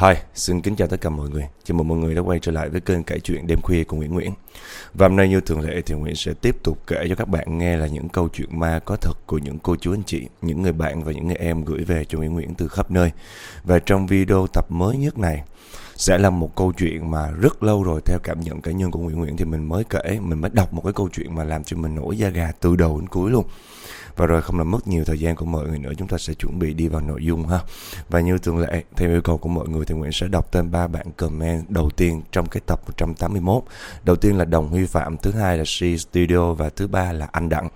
Hi, xin kính chào tất cả mọi người. Chào mừng mọi người đã quay trở lại với kênh kể chuyện đêm khuya của Nguyễn Nguyễn. Và hôm nay như thường lệ thì Nguyễn sẽ tiếp tục kể cho các bạn nghe là những câu chuyện ma có thật của những cô chú anh chị, những người bạn và những người em gửi về cho Nguyễn Nguyễn từ khắp nơi. Và trong video tập mới nhất này sẽ là một câu chuyện mà rất lâu rồi theo cảm nhận cá nhân của Nguyễn Nguyễn thì mình mới kể, mình mới đọc một cái câu chuyện mà làm cho mình nổi da gà từ đầu đến cuối luôn. Và rồi không làm mất nhiều thời gian của mọi người nữa Chúng ta sẽ chuẩn bị đi vào nội dung ha. Và như thường lệ Theo yêu cầu của mọi người thì Nguyễn sẽ đọc tên ba bạn comment đầu tiên trong cái tập 181 Đầu tiên là Đồng Huy Phạm Thứ hai là She Studio Và thứ ba là Anh Đặng.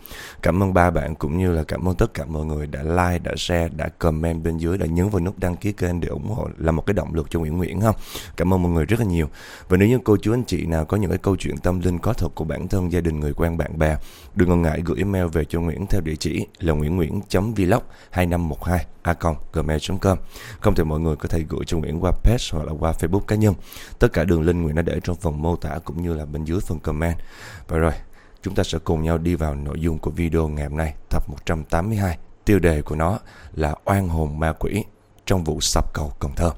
Cảm ơn ba bạn cũng như là cảm ơn tất cả mọi người đã like, đã share, đã comment bên dưới Đã nhấn vào nút đăng ký kênh để ủng hộ Là một cái động lực cho Nguyễn Nguyễn ha. Cảm ơn mọi người rất là nhiều. Và nếu như cô chú anh chị nào có những cái câu chuyện tâm linh có thật của bản thân, gia đình, người quen, bạn bè Đừng ngần ngại gửi email về cho Nguyễn theo địa chỉ chỉ là nguyễn nguyễn vlog 2512 a gmail.com không thì mọi người có thể gửi cho Nguyễn qua page hoặc là qua Facebook cá nhân. Tất cả đường link Nguyễn đã để trong phần mô tả cũng như là bên dưới phần comment. Và rồi chúng ta sẽ cùng nhau đi vào nội dung của video ngày hôm nay tập 182 tiêu đề của nó là oan hồn ma quỷ trong vụ sập cầu Cần Thơ.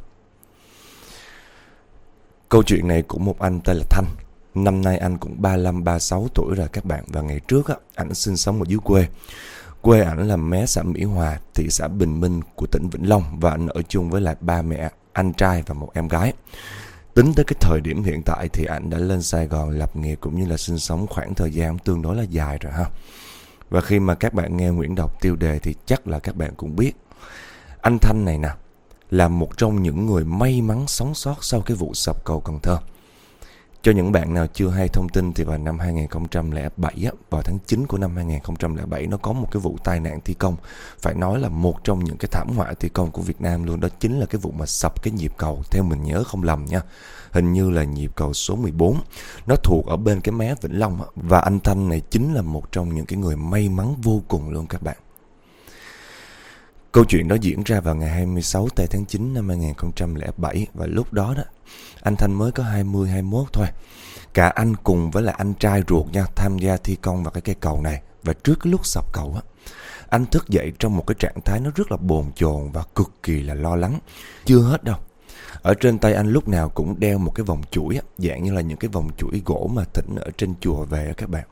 Câu chuyện này của một anh tên là Thanh. Năm nay anh cũng 35-36 tuổi rồi các bạn. Và ngày trước á, ảnh sinh sống ở dưới quê. Quê ảnh là mé xã Mỹ Hòa, thị xã Bình Minh của tỉnh Vĩnh Long và anh ở chung với lại ba mẹ, anh trai và một em gái. Tính tới cái thời điểm hiện tại thì anh đã lên Sài Gòn lập nghiệp cũng như là sinh sống khoảng thời gian tương đối là dài rồi ha. Và khi mà các bạn nghe Nguyễn đọc tiêu đề thì chắc là các bạn cũng biết. Anh Thanh này nè, là một trong những người may mắn sống sót sau cái vụ sập cầu Cần Thơ. Cho những bạn nào chưa hay thông tin thì vào năm 2007 á, vào tháng 9 của năm 2007 nó có một cái vụ tai nạn thi công. Phải nói là một trong những cái thảm họa thi công của Việt Nam luôn đó chính là cái vụ mà sập cái nhịp cầu theo mình nhớ không lầm nha. Hình như là nhịp cầu số 14. Nó thuộc ở bên cái mé Vĩnh Long á, và anh Thanh này chính là một trong những cái người may mắn vô cùng luôn các bạn. Câu chuyện đó diễn ra vào ngày 26 tây tháng 9 năm 2007 và lúc đó đó anh Thanh mới có 20 21 thôi. Cả anh cùng với là anh trai ruột nha tham gia thi công vào cái cây cầu này và trước cái lúc sập cầu á anh thức dậy trong một cái trạng thái nó rất là bồn chồn và cực kỳ là lo lắng. Chưa hết đâu. Ở trên tay anh lúc nào cũng đeo một cái vòng chuỗi á, dạng như là những cái vòng chuỗi gỗ mà thỉnh ở trên chùa về các bạn.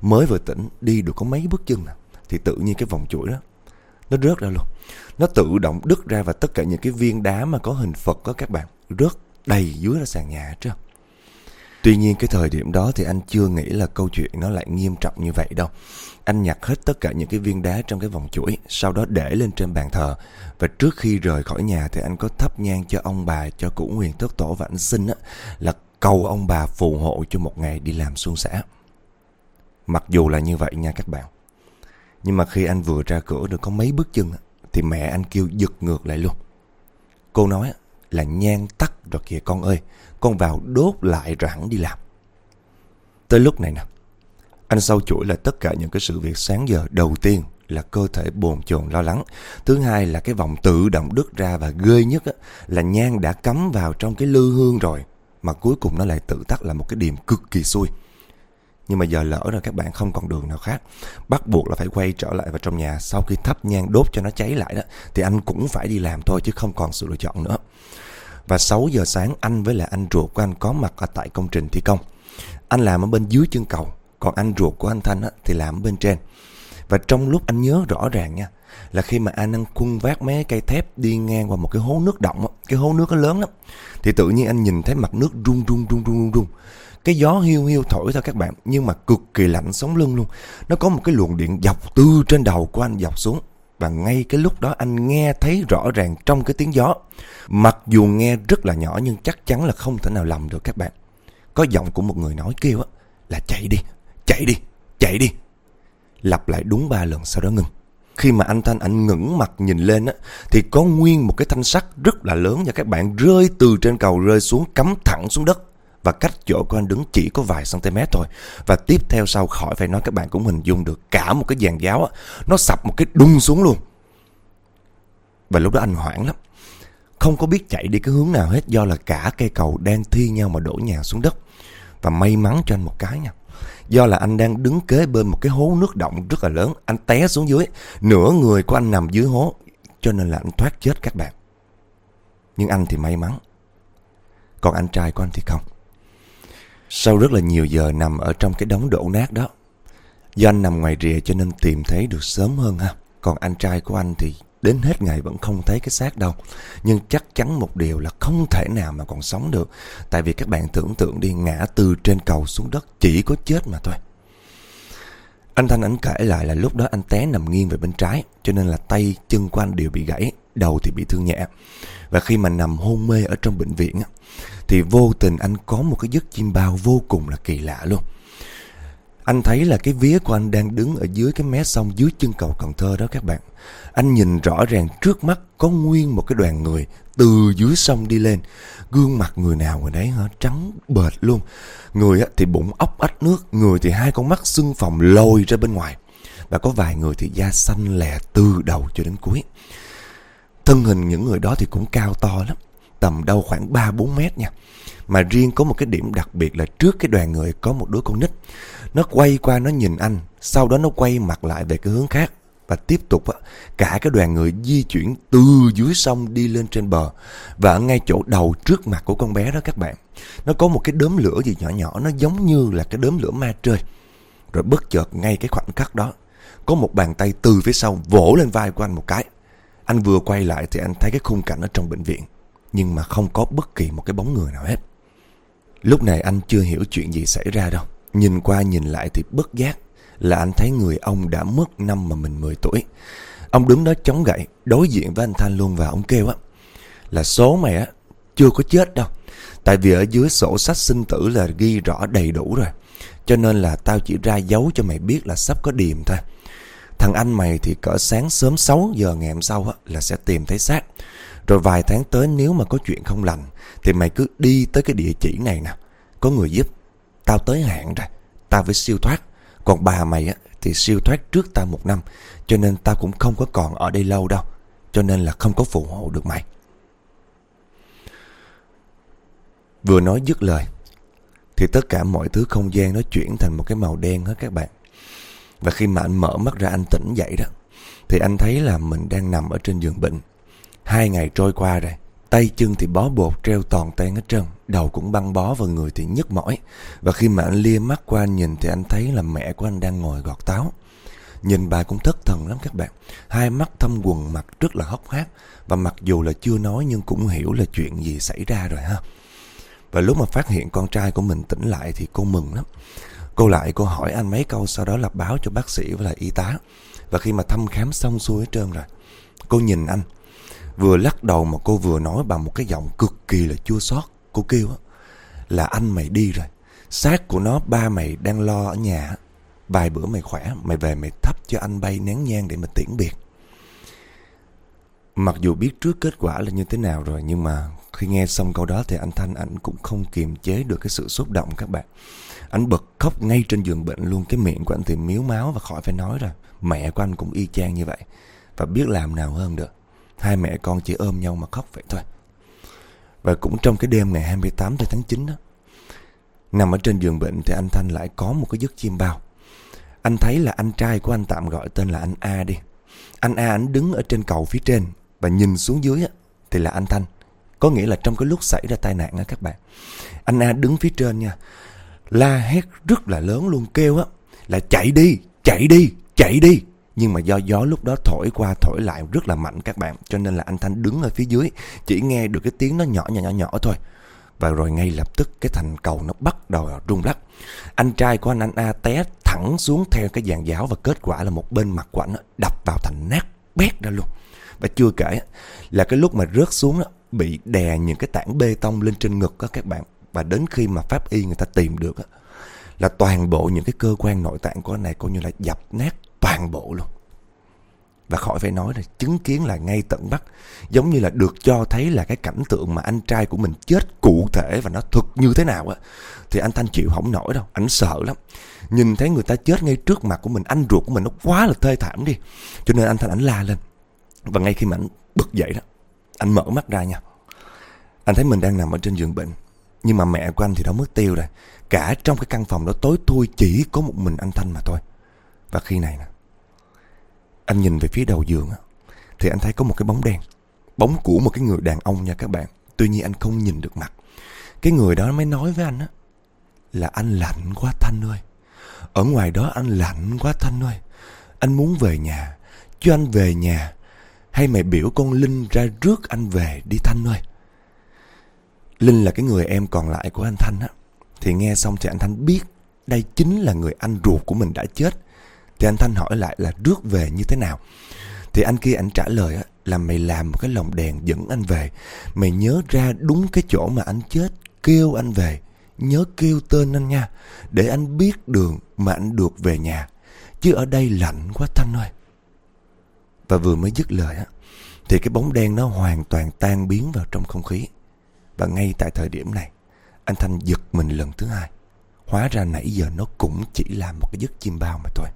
Mới vừa tỉnh đi được có mấy bước chân nè thì tự nhiên cái vòng chuỗi đó nó rớt ra luôn. Nó tự động đứt ra và tất cả những cái viên đá mà có hình Phật đó các bạn rớt đầy dưới ra sàn nhà chứ. Tuy nhiên cái thời điểm đó thì anh chưa nghĩ là câu chuyện nó lại nghiêm trọng như vậy đâu. Anh nhặt hết tất cả những cái viên đá trong cái vòng chuỗi, sau đó để lên trên bàn thờ. Và trước khi rời khỏi nhà thì anh có thắp nhang cho ông bà, cho củ nguyền thất tổ và anh xin á, là cầu ông bà phù hộ cho một ngày đi làm xuân xã. Mặc dù là như vậy nha các bạn. Nhưng mà khi anh vừa ra cửa được có mấy bước chân thì mẹ anh kêu giật ngược lại luôn. Cô nói là nhang tắt rồi kìa con ơi, con vào đốt lại rồi hẳn đi làm. Tới lúc này nè, anh sau chuỗi là tất cả những cái sự việc sáng giờ đầu tiên là cơ thể bồn chồn lo lắng. Thứ hai là cái vòng tự động đứt ra và ghê nhất á, là nhang đã cắm vào trong cái lư hương rồi. Mà cuối cùng nó lại tự tắt là một cái điểm cực kỳ xui. Nhưng mà giờ lỡ rồi các bạn không còn đường nào khác Bắt buộc là phải quay trở lại vào trong nhà. Sau khi thắp nhang đốt cho nó cháy lại đó Thì anh cũng phải đi làm thôi chứ không còn sự lựa chọn nữa. Và 6 giờ sáng anh với lại anh ruột của anh có mặt ở tại công trình thi công. Anh làm ở bên dưới chân cầu Còn anh ruột của anh Thanh á, thì làm ở bên trên. Và trong lúc anh nhớ rõ ràng nha là khi mà anh đang khuân vác mấy cây thép đi ngang qua một cái hố nước động á, Cái hố nước nó lớn lắm. Thì tự nhiên anh nhìn thấy mặt nước rung rung rung rung rung. Cái gió hiu hiu thổi thôi các bạn Nhưng mà cực kỳ lạnh sống lưng luôn. Nó có một cái luồng điện dọc từ trên đầu của anh dọc xuống. Và ngay cái lúc đó anh nghe thấy rõ ràng trong cái tiếng gió. Mặc dù nghe rất là nhỏ nhưng chắc chắn là không thể nào lầm được các bạn. Có giọng của một người nói kêu á Là chạy đi, chạy đi, chạy đi. Lặp lại đúng ba lần sau đó ngừng khi mà anh Thanh ảnh ngẩng mặt nhìn lên á thì có nguyên một cái thanh sắt rất là lớn và các bạn rơi từ trên cầu rơi xuống cắm thẳng xuống đất và cách chỗ của anh đứng chỉ có vài cm thôi. Và tiếp theo sau khỏi phải nói các bạn cũng hình dung được cả một cái dàn giáo á, nó sập một cái đung xuống luôn. Và lúc đó anh hoảng lắm. Không có biết chạy đi cái hướng nào hết do là cả cây cầu đang thi nhau mà đổ nhà xuống đất. Và may mắn cho anh một cái nha. Do là anh đang đứng kế bên một cái hố nước động rất là lớn. Anh té xuống dưới. Nửa người của anh nằm dưới hố. Cho nên là anh thoát chết các bạn. Nhưng anh thì may mắn Còn anh trai của anh thì không Sau rất là nhiều giờ nằm ở trong cái đống đổ nát đó, Do anh nằm ngoài rìa cho nên tìm thấy được sớm hơn ha Còn anh trai của anh thì đến hết ngày vẫn không thấy cái xác đâu. Nhưng chắc chắn một điều là không thể nào mà còn sống được. Tại vì các bạn tưởng tượng đi, ngã từ trên cầu xuống đất chỉ có chết mà thôi. Anh Thanh ảnh kể lại là lúc đó anh té nằm nghiêng về bên trái, Cho nên là tay, chân của anh đều bị gãy, Đầu thì bị thương nhẹ. Và khi mà nằm hôn mê ở trong bệnh viện Thì vô tình anh có một cái giấc chim bao vô cùng là kỳ lạ luôn. Anh thấy là cái vía của anh đang đứng ở dưới cái mé sông dưới chân cầu Cần Thơ đó các bạn. Anh nhìn rõ ràng trước mắt có nguyên một cái đoàn người từ dưới sông đi lên. Gương mặt người nào người đấy hả? Trắng bệt luôn. Người thì bụng ốc ách nước, Người thì hai con mắt xương phòng lồi ra bên ngoài. Và có vài người thì da xanh lè từ đầu cho đến cuối. Thân hình những người đó thì cũng cao to lắm, Tầm đâu khoảng 3-4 mét nha. Mà riêng có một cái điểm đặc biệt là trước cái đoàn người có một đứa con nít. Nó quay qua nó nhìn anh, Sau đó nó quay mặt lại về cái hướng khác và tiếp tục cả cái đoàn người di chuyển từ dưới sông đi lên trên bờ. Và ở ngay chỗ đầu trước mặt của con bé đó các bạn, nó có một cái đốm lửa gì nhỏ nhỏ, nó giống như là cái đốm lửa ma trời rồi bất chợt ngay cái khoảnh khắc đó, có một bàn tay từ phía sau vỗ lên vai của anh một cái. Anh vừa quay lại thì anh thấy cái khung cảnh ở trong bệnh viện, nhưng mà không có bất kỳ một cái bóng người nào hết. Lúc này anh chưa hiểu chuyện gì xảy ra đâu nhìn qua nhìn lại thì bất giác là anh thấy người ông đã mất năm mà mình 10 tuổi. Ông đứng đó chống gậy, đối diện với anh Thanh luôn và ông kêu á là số mày á chưa có chết đâu. Tại vì ở dưới sổ sách sinh tử là ghi rõ đầy đủ rồi. Cho nên là tao chỉ ra dấu cho mày biết là sắp có điềm thôi. Thằng anh mày thì cỡ sáng sớm 6 giờ ngày hôm sau á, là sẽ tìm thấy xác. Rồi vài tháng tới nếu mà có chuyện không lành thì mày cứ đi tới cái địa chỉ này nè. Có người giúp. Tao tới hạn rồi. Tao phải siêu thoát. Còn bà mày á, thì siêu thoát trước tao một năm. Cho nên tao cũng không có còn ở đây lâu đâu. Cho nên là không có phù hộ được mày. Vừa nói dứt lời Thì tất cả mọi thứ không gian nó chuyển thành một cái màu đen hết các bạn. Và khi mà anh mở mắt ra anh tỉnh dậy đó Thì anh thấy là mình đang nằm ở trên giường bệnh. Hai ngày trôi qua rồi. Tay chân thì bó bột, treo toàn tan hết trơn, Đầu cũng băng bó và người thì nhức mỏi. Và khi mà anh lia mắt qua anh nhìn Thì anh thấy là mẹ của anh đang ngồi gọt táo. Nhìn bà cũng thất thần lắm các bạn. Hai mắt thâm quần mặt rất là hốc hác. Và mặc dù là chưa nói Nhưng cũng hiểu là chuyện gì xảy ra rồi ha. Và lúc mà phát hiện con trai của mình tỉnh lại Thì cô mừng lắm. Cô lại, cô hỏi anh mấy câu, Sau đó là báo cho bác sĩ và là y tá. Và khi mà thăm khám xong xuôi hết trơn rồi, Cô nhìn anh. Vừa lắc đầu mà cô vừa nói bằng một cái giọng cực kỳ là chua xót. Cô kêu là anh mày đi rồi. Xác của nó, ba mày đang lo ở nhà. Vài bữa mày khỏe, Mày về mày thắp cho anh bay nén nhang để mà tiễn biệt. Mặc dù biết trước kết quả là như thế nào rồi, Nhưng mà khi nghe xong câu đó Thì anh Thanh ảnh cũng không kiềm chế được cái sự xúc động các bạn. Anh bật khóc ngay trên giường bệnh luôn. Cái miệng của anh thì miếu máu và khỏi phải nói rồi. Mẹ của anh cũng y chang như vậy. Và biết làm nào hơn được. Hai mẹ con chỉ ôm nhau mà khóc vậy thôi. Và cũng trong cái đêm ngày 28 tháng 9 đó Nằm ở trên giường bệnh thì anh Thanh lại có một cái giấc chim bao. Anh thấy là anh trai của anh tạm gọi tên là anh A đi. Anh A anh đứng ở trên cầu phía trên Và nhìn xuống dưới á, thì là anh Thanh. Có nghĩa là trong cái lúc xảy ra tai nạn á các bạn Anh A đứng phía trên nha La hét rất là lớn luôn kêu á Là chạy đi, chạy đi, chạy đi nhưng mà do gió lúc đó thổi qua, thổi lại rất là mạnh các bạn. Cho nên là anh Thanh đứng ở phía dưới, Chỉ nghe được cái tiếng nó nhỏ nhỏ nhỏ nhỏ thôi. Và rồi ngay lập tức cái thành cầu nó bắt đầu rung lắc. Anh trai của anh anh A, té thẳng xuống theo cái dàn giáo Và kết quả là một bên mặt của anh đập vào thành nát bét ra luôn. Và chưa kể là cái lúc mà rớt xuống Bị đè những cái tảng bê tông lên trên ngực đó các bạn. Và đến khi mà pháp y người ta tìm được Là toàn bộ những cái cơ quan nội tạng của anh này coi như là dập nát toàn bộ luôn. Và khỏi phải nói là chứng kiến là ngay tận mắt Giống như là được cho thấy là cái cảnh tượng mà anh trai của mình chết cụ thể và nó thực như thế nào á Thì anh Thanh chịu không nổi đâu, anh sợ lắm. Nhìn thấy người ta chết ngay trước mặt của mình, anh ruột của mình nó quá là thê thảm đi. Cho nên anh Thanh ảnh la lên. Và ngay khi mà anh bực dậy đó, anh mở mắt ra nha. Anh thấy mình đang nằm ở trên giường bệnh Nhưng mà mẹ của anh thì đã mất tiêu rồi. Cả trong cái căn phòng đó tối thui chỉ có một mình anh Thanh mà thôi. Và khi này nè anh nhìn về phía đầu giường Thì anh thấy có một cái bóng đen, Bóng của một cái người đàn ông nha các bạn. Tuy nhiên anh không nhìn được mặt. Cái người đó mới nói với anh á, Là anh lạnh quá Thanh ơi. Ở ngoài đó anh lạnh quá Thanh ơi. Anh muốn về nhà Cho anh về nhà, Hay mày biểu con Linh ra rước anh về đi Thanh ơi? Linh là cái người em còn lại của anh Thanh á. Thì nghe xong thì anh Thanh biết Đây chính là người anh ruột của mình đã chết. Thì anh Thanh hỏi lại là rước về như thế nào Thì anh kia anh trả lời á là mày làm một cái lồng đèn dẫn anh về. Mày nhớ ra đúng cái chỗ mà anh chết, kêu anh về. Nhớ kêu tên anh nha, để anh biết đường mà anh được về nhà. Chứ ở đây lạnh quá Thanh ơi. Và vừa mới dứt lời á, thì cái bóng đen nó hoàn toàn tan biến vào trong không khí. Và ngay tại thời điểm này, anh Thanh giật mình lần thứ hai. Hóa ra nãy giờ nó cũng chỉ là một cái giấc chim bao mà thôi.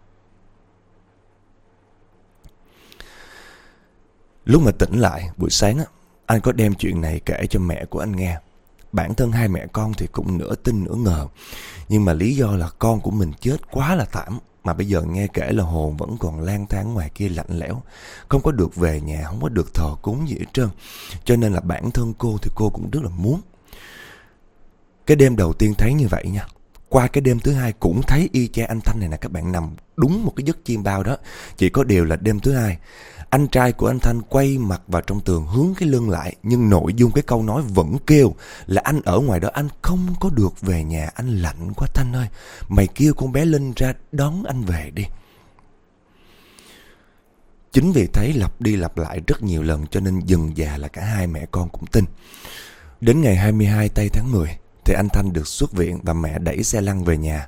Lúc mà tỉnh lại buổi sáng á, anh có đem chuyện này kể cho mẹ của anh nghe. Bản thân hai mẹ con thì cũng nửa tin nửa ngờ. Nhưng mà lý do là con của mình chết quá là thảm. Mà bây giờ nghe kể là hồn vẫn còn lang thang ngoài kia lạnh lẽo. Không có được về nhà, không có được thờ cúng gì hết trơn. Cho nên là bản thân cô thì cô cũng rất là muốn. Cái đêm đầu tiên thấy như vậy nha. Qua cái đêm thứ hai cũng thấy y cha anh Thanh này nè các bạn nằm đúng một cái giấc chiêm bao đó. Chỉ có điều là đêm thứ hai anh trai của anh Thanh quay mặt vào trong tường hướng cái lưng lại, Nhưng nội dung cái câu nói vẫn kêu Là anh ở ngoài đó, anh không có được về nhà, Anh lạnh quá Thanh ơi. Mày kêu con bé Linh ra đón anh về đi. Chính vì thấy lặp đi lặp lại rất nhiều lần, Cho nên dần già là cả hai mẹ con cũng tin. Đến ngày 22 tây tháng 10 Thì anh Thanh được xuất viện Và mẹ đẩy xe lăn về nhà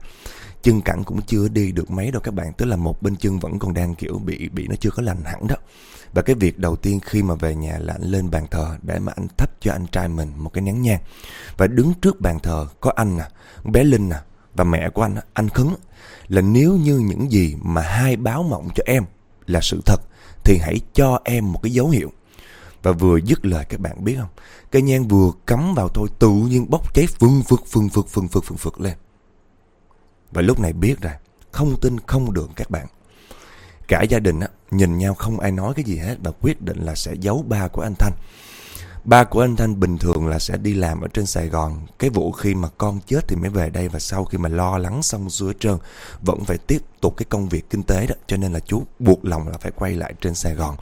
chân cẳng cũng chưa đi được mấy đâu các bạn. Tức là một bên chân vẫn còn đang, kiểu, bị bị nó chưa có lành hẳn đó. Và cái việc đầu tiên khi mà về nhà là anh lên bàn thờ để mà anh thắp cho anh trai mình một cái nén nhang. Và đứng trước bàn thờ có anh nè bé linh nè và mẹ của anh anh khấn là nếu như những gì mà hai báo mộng cho em là sự thật, thì hãy cho em một cái dấu hiệu. Và vừa dứt lời, các bạn biết không? Cây nhang vừa cắm vào thôi, tự nhiên bốc cháy phương phực phương phực phương phực phương phực lên và lúc này biết rồi, không tin không được các bạn. Cả gia đình á, nhìn nhau không ai nói cái gì hết và quyết định là sẽ giấu ba của anh Thanh. Ba của anh Thanh bình thường là sẽ đi làm ở trên Sài Gòn. Cái vụ khi mà con chết thì mới về đây và sau khi mà lo lắng xong xuôi trơn vẫn phải tiếp tục cái công việc kinh tế đó. Cho nên là chú buộc lòng là phải quay lại trên Sài Gòn.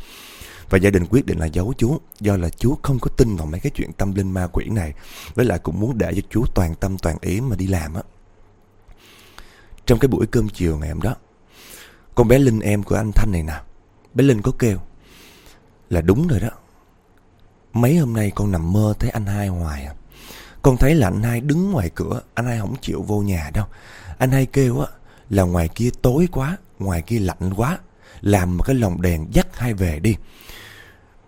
Và gia đình quyết định là giấu chú Do là chú không có tin vào mấy cái chuyện tâm linh ma quỷ này Với lại cũng muốn để cho chú toàn tâm toàn ý mà đi làm á trong cái buổi cơm chiều ngày hôm đó, Con bé Linh em của anh Thanh này nè, Bé Linh có kêu Là đúng rồi đó, Mấy hôm nay con nằm mơ thấy anh hai hoài à. Con thấy là anh hai đứng ngoài cửa, Anh hai không chịu vô nhà đâu. Anh hai kêu á là ngoài kia tối quá, Ngoài kia lạnh quá, Làm một cái lồng đèn dắt hai về đi.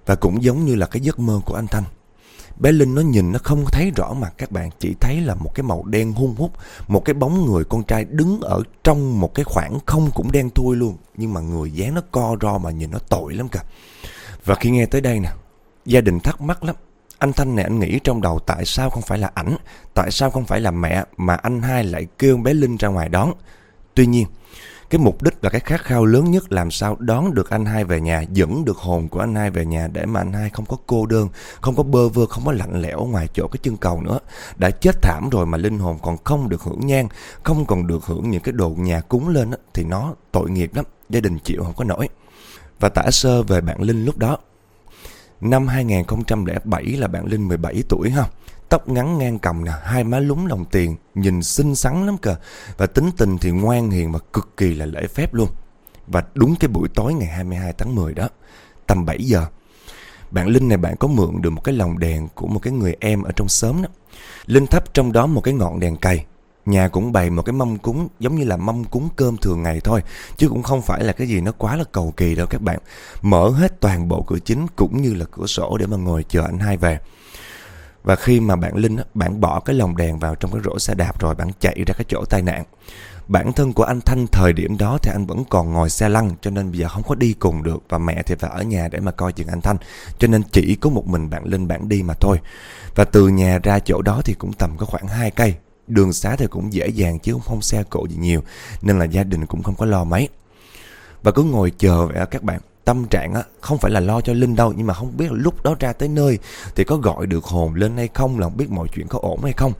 Và cũng giống như là cái giấc mơ của anh Thanh Bé Linh nó nhìn nó không thấy rõ mặt các bạn, Chỉ thấy là một cái màu đen hung hút, Một cái bóng người con trai đứng ở trong một cái khoảng không cũng đen thui luôn, Nhưng mà người dáng nó co ro mà nhìn nó tội lắm cả Và khi nghe tới đây nè, Gia đình thắc mắc lắm. Anh Thanh này, anh nghĩ trong đầu tại sao không phải là ảnh, Tại sao không phải là mẹ Mà anh hai lại kêu bé Linh ra ngoài đón? Tuy nhiên cái mục đích và cái khát khao lớn nhất làm sao đón được anh hai về nhà, dẫn được hồn của anh hai về nhà để mà anh hai không có cô đơn, không có bơ vơ, không có lạnh lẽo ngoài chỗ cái chân cầu nữa. Đã chết thảm rồi mà linh hồn còn không được hưởng nhang, không còn được hưởng những cái đồ nhà cúng lên á, thì nó tội nghiệp lắm, gia đình chịu không có nổi. Và tả sơ về bạn Linh lúc đó. Năm 2007 là bạn Linh 17 tuổi ha. Tóc ngắn ngang cầm nè, hai má lúng lòng tiền, nhìn xinh xắn lắm cơ. Và tính tình thì ngoan hiền và cực kỳ là lễ phép luôn. Và đúng cái buổi tối ngày 22 tháng 10 đó, tầm 7 giờ, bạn Linh này bạn có mượn được một cái lồng đèn của một cái người em ở trong xóm đó. Linh thắp trong đó một cái ngọn đèn cày. Nhà cũng bày một cái mâm cúng giống như là mâm cúng cơm thường ngày thôi. Chứ cũng không phải là cái gì nó quá là cầu kỳ đâu các bạn. Mở hết toàn bộ cửa chính cũng như là cửa sổ để mà ngồi chờ anh hai về. Và khi mà bạn Linh bạn bỏ cái lồng đèn vào trong cái rổ xe đạp rồi bạn chạy ra cái chỗ tai nạn. Bản thân của anh Thanh thời điểm đó thì anh vẫn còn ngồi xe lăn cho nên bây giờ không có đi cùng được và mẹ thì phải ở nhà để mà coi chừng anh Thanh. Cho nên chỉ có một mình bạn Linh bạn đi mà thôi. Và từ nhà ra chỗ đó thì cũng tầm có khoảng 2 cây. Đường xá thì cũng dễ dàng chứ không, không xe cộ gì nhiều nên là gia đình cũng không có lo mấy. Và cứ ngồi chờ vậy các bạn tâm trạng á, không phải là lo cho Linh đâu, nhưng mà không biết lúc đó ra tới nơi thì có gọi được hồn lên hay không, là không biết mọi chuyện có ổn hay không.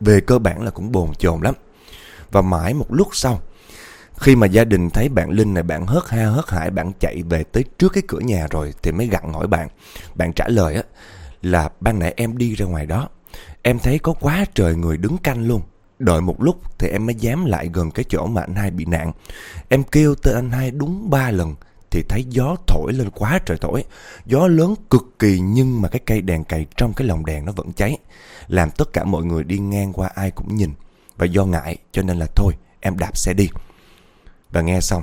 Về cơ bản là cũng bồn chồn lắm. Và mãi một lúc sau, khi mà gia đình thấy bạn Linh này, bạn hớt ha hớt hải, bạn chạy về tới trước cái cửa nhà rồi thì mới gặn hỏi bạn. Bạn trả lời á, là ban nãy em đi ra ngoài đó. Em thấy có quá trời người đứng canh luôn. Đợi một lúc thì em mới dám lại gần cái chỗ mà anh hai bị nạn. Em kêu tên anh hai đúng ba lần thì thấy gió thổi lên quá trời thổi. Gió lớn cực kỳ nhưng mà cái cây đèn cày trong cái lồng đèn nó vẫn cháy. Làm tất cả mọi người đi ngang qua ai cũng nhìn. Và do ngại cho nên là thôi em đạp xe đi. Và nghe xong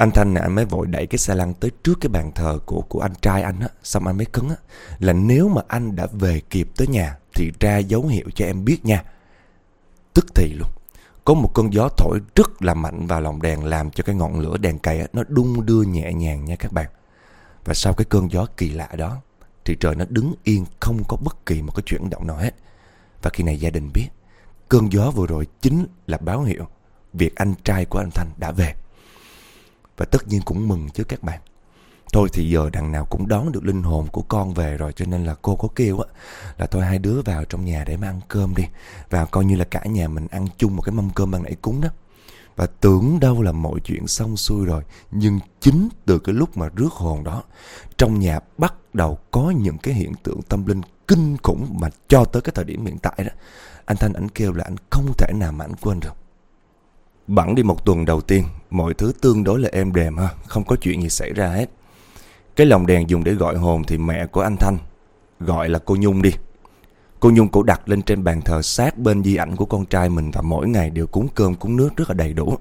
anh Thanh này anh mới vội đẩy cái xe lăn tới trước cái bàn thờ của của anh trai anh á, xong anh mới cứng á là nếu mà anh đã về kịp tới nhà thì ra dấu hiệu cho em biết nha. Tức thì luôn. Có một cơn gió thổi rất là mạnh vào lồng đèn làm cho cái ngọn lửa đèn cày nó đung đưa nhẹ nhàng nha các bạn. Và sau cái cơn gió kỳ lạ đó, thì trời nó đứng yên, không có bất kỳ một cái chuyển động nào hết. Và khi này gia đình biết, cơn gió vừa rồi chính là báo hiệu việc anh trai của anh Thanh đã về. Và tất nhiên cũng mừng chứ các bạn. Thôi thì giờ đằng nào cũng đón được linh hồn của con về rồi, cho nên là cô có kêu á, là thôi hai đứa vào trong nhà để mà ăn cơm đi. Và coi như là cả nhà mình ăn chung một cái mâm cơm ban nãy cúng đó. Và tưởng đâu là mọi chuyện xong xuôi rồi, Nhưng chính từ cái lúc mà rước hồn đó, Trong nhà bắt đầu có những cái hiện tượng tâm linh kinh khủng Mà cho tới cái thời điểm hiện tại đó Anh Thanh ảnh kêu là anh không thể nào mà anh quên được Bẵng đi một tuần đầu tiên, Mọi thứ tương đối là êm đềm ha, Không có chuyện gì xảy ra hết cái lồng đèn dùng để gọi hồn thì mẹ của anh Thanh gọi là cô Nhung đi. Cô Nhung cổ đặt lên trên bàn thờ sát bên di ảnh của con trai mình và mỗi ngày đều cúng cơm cúng nước rất là đầy đủ.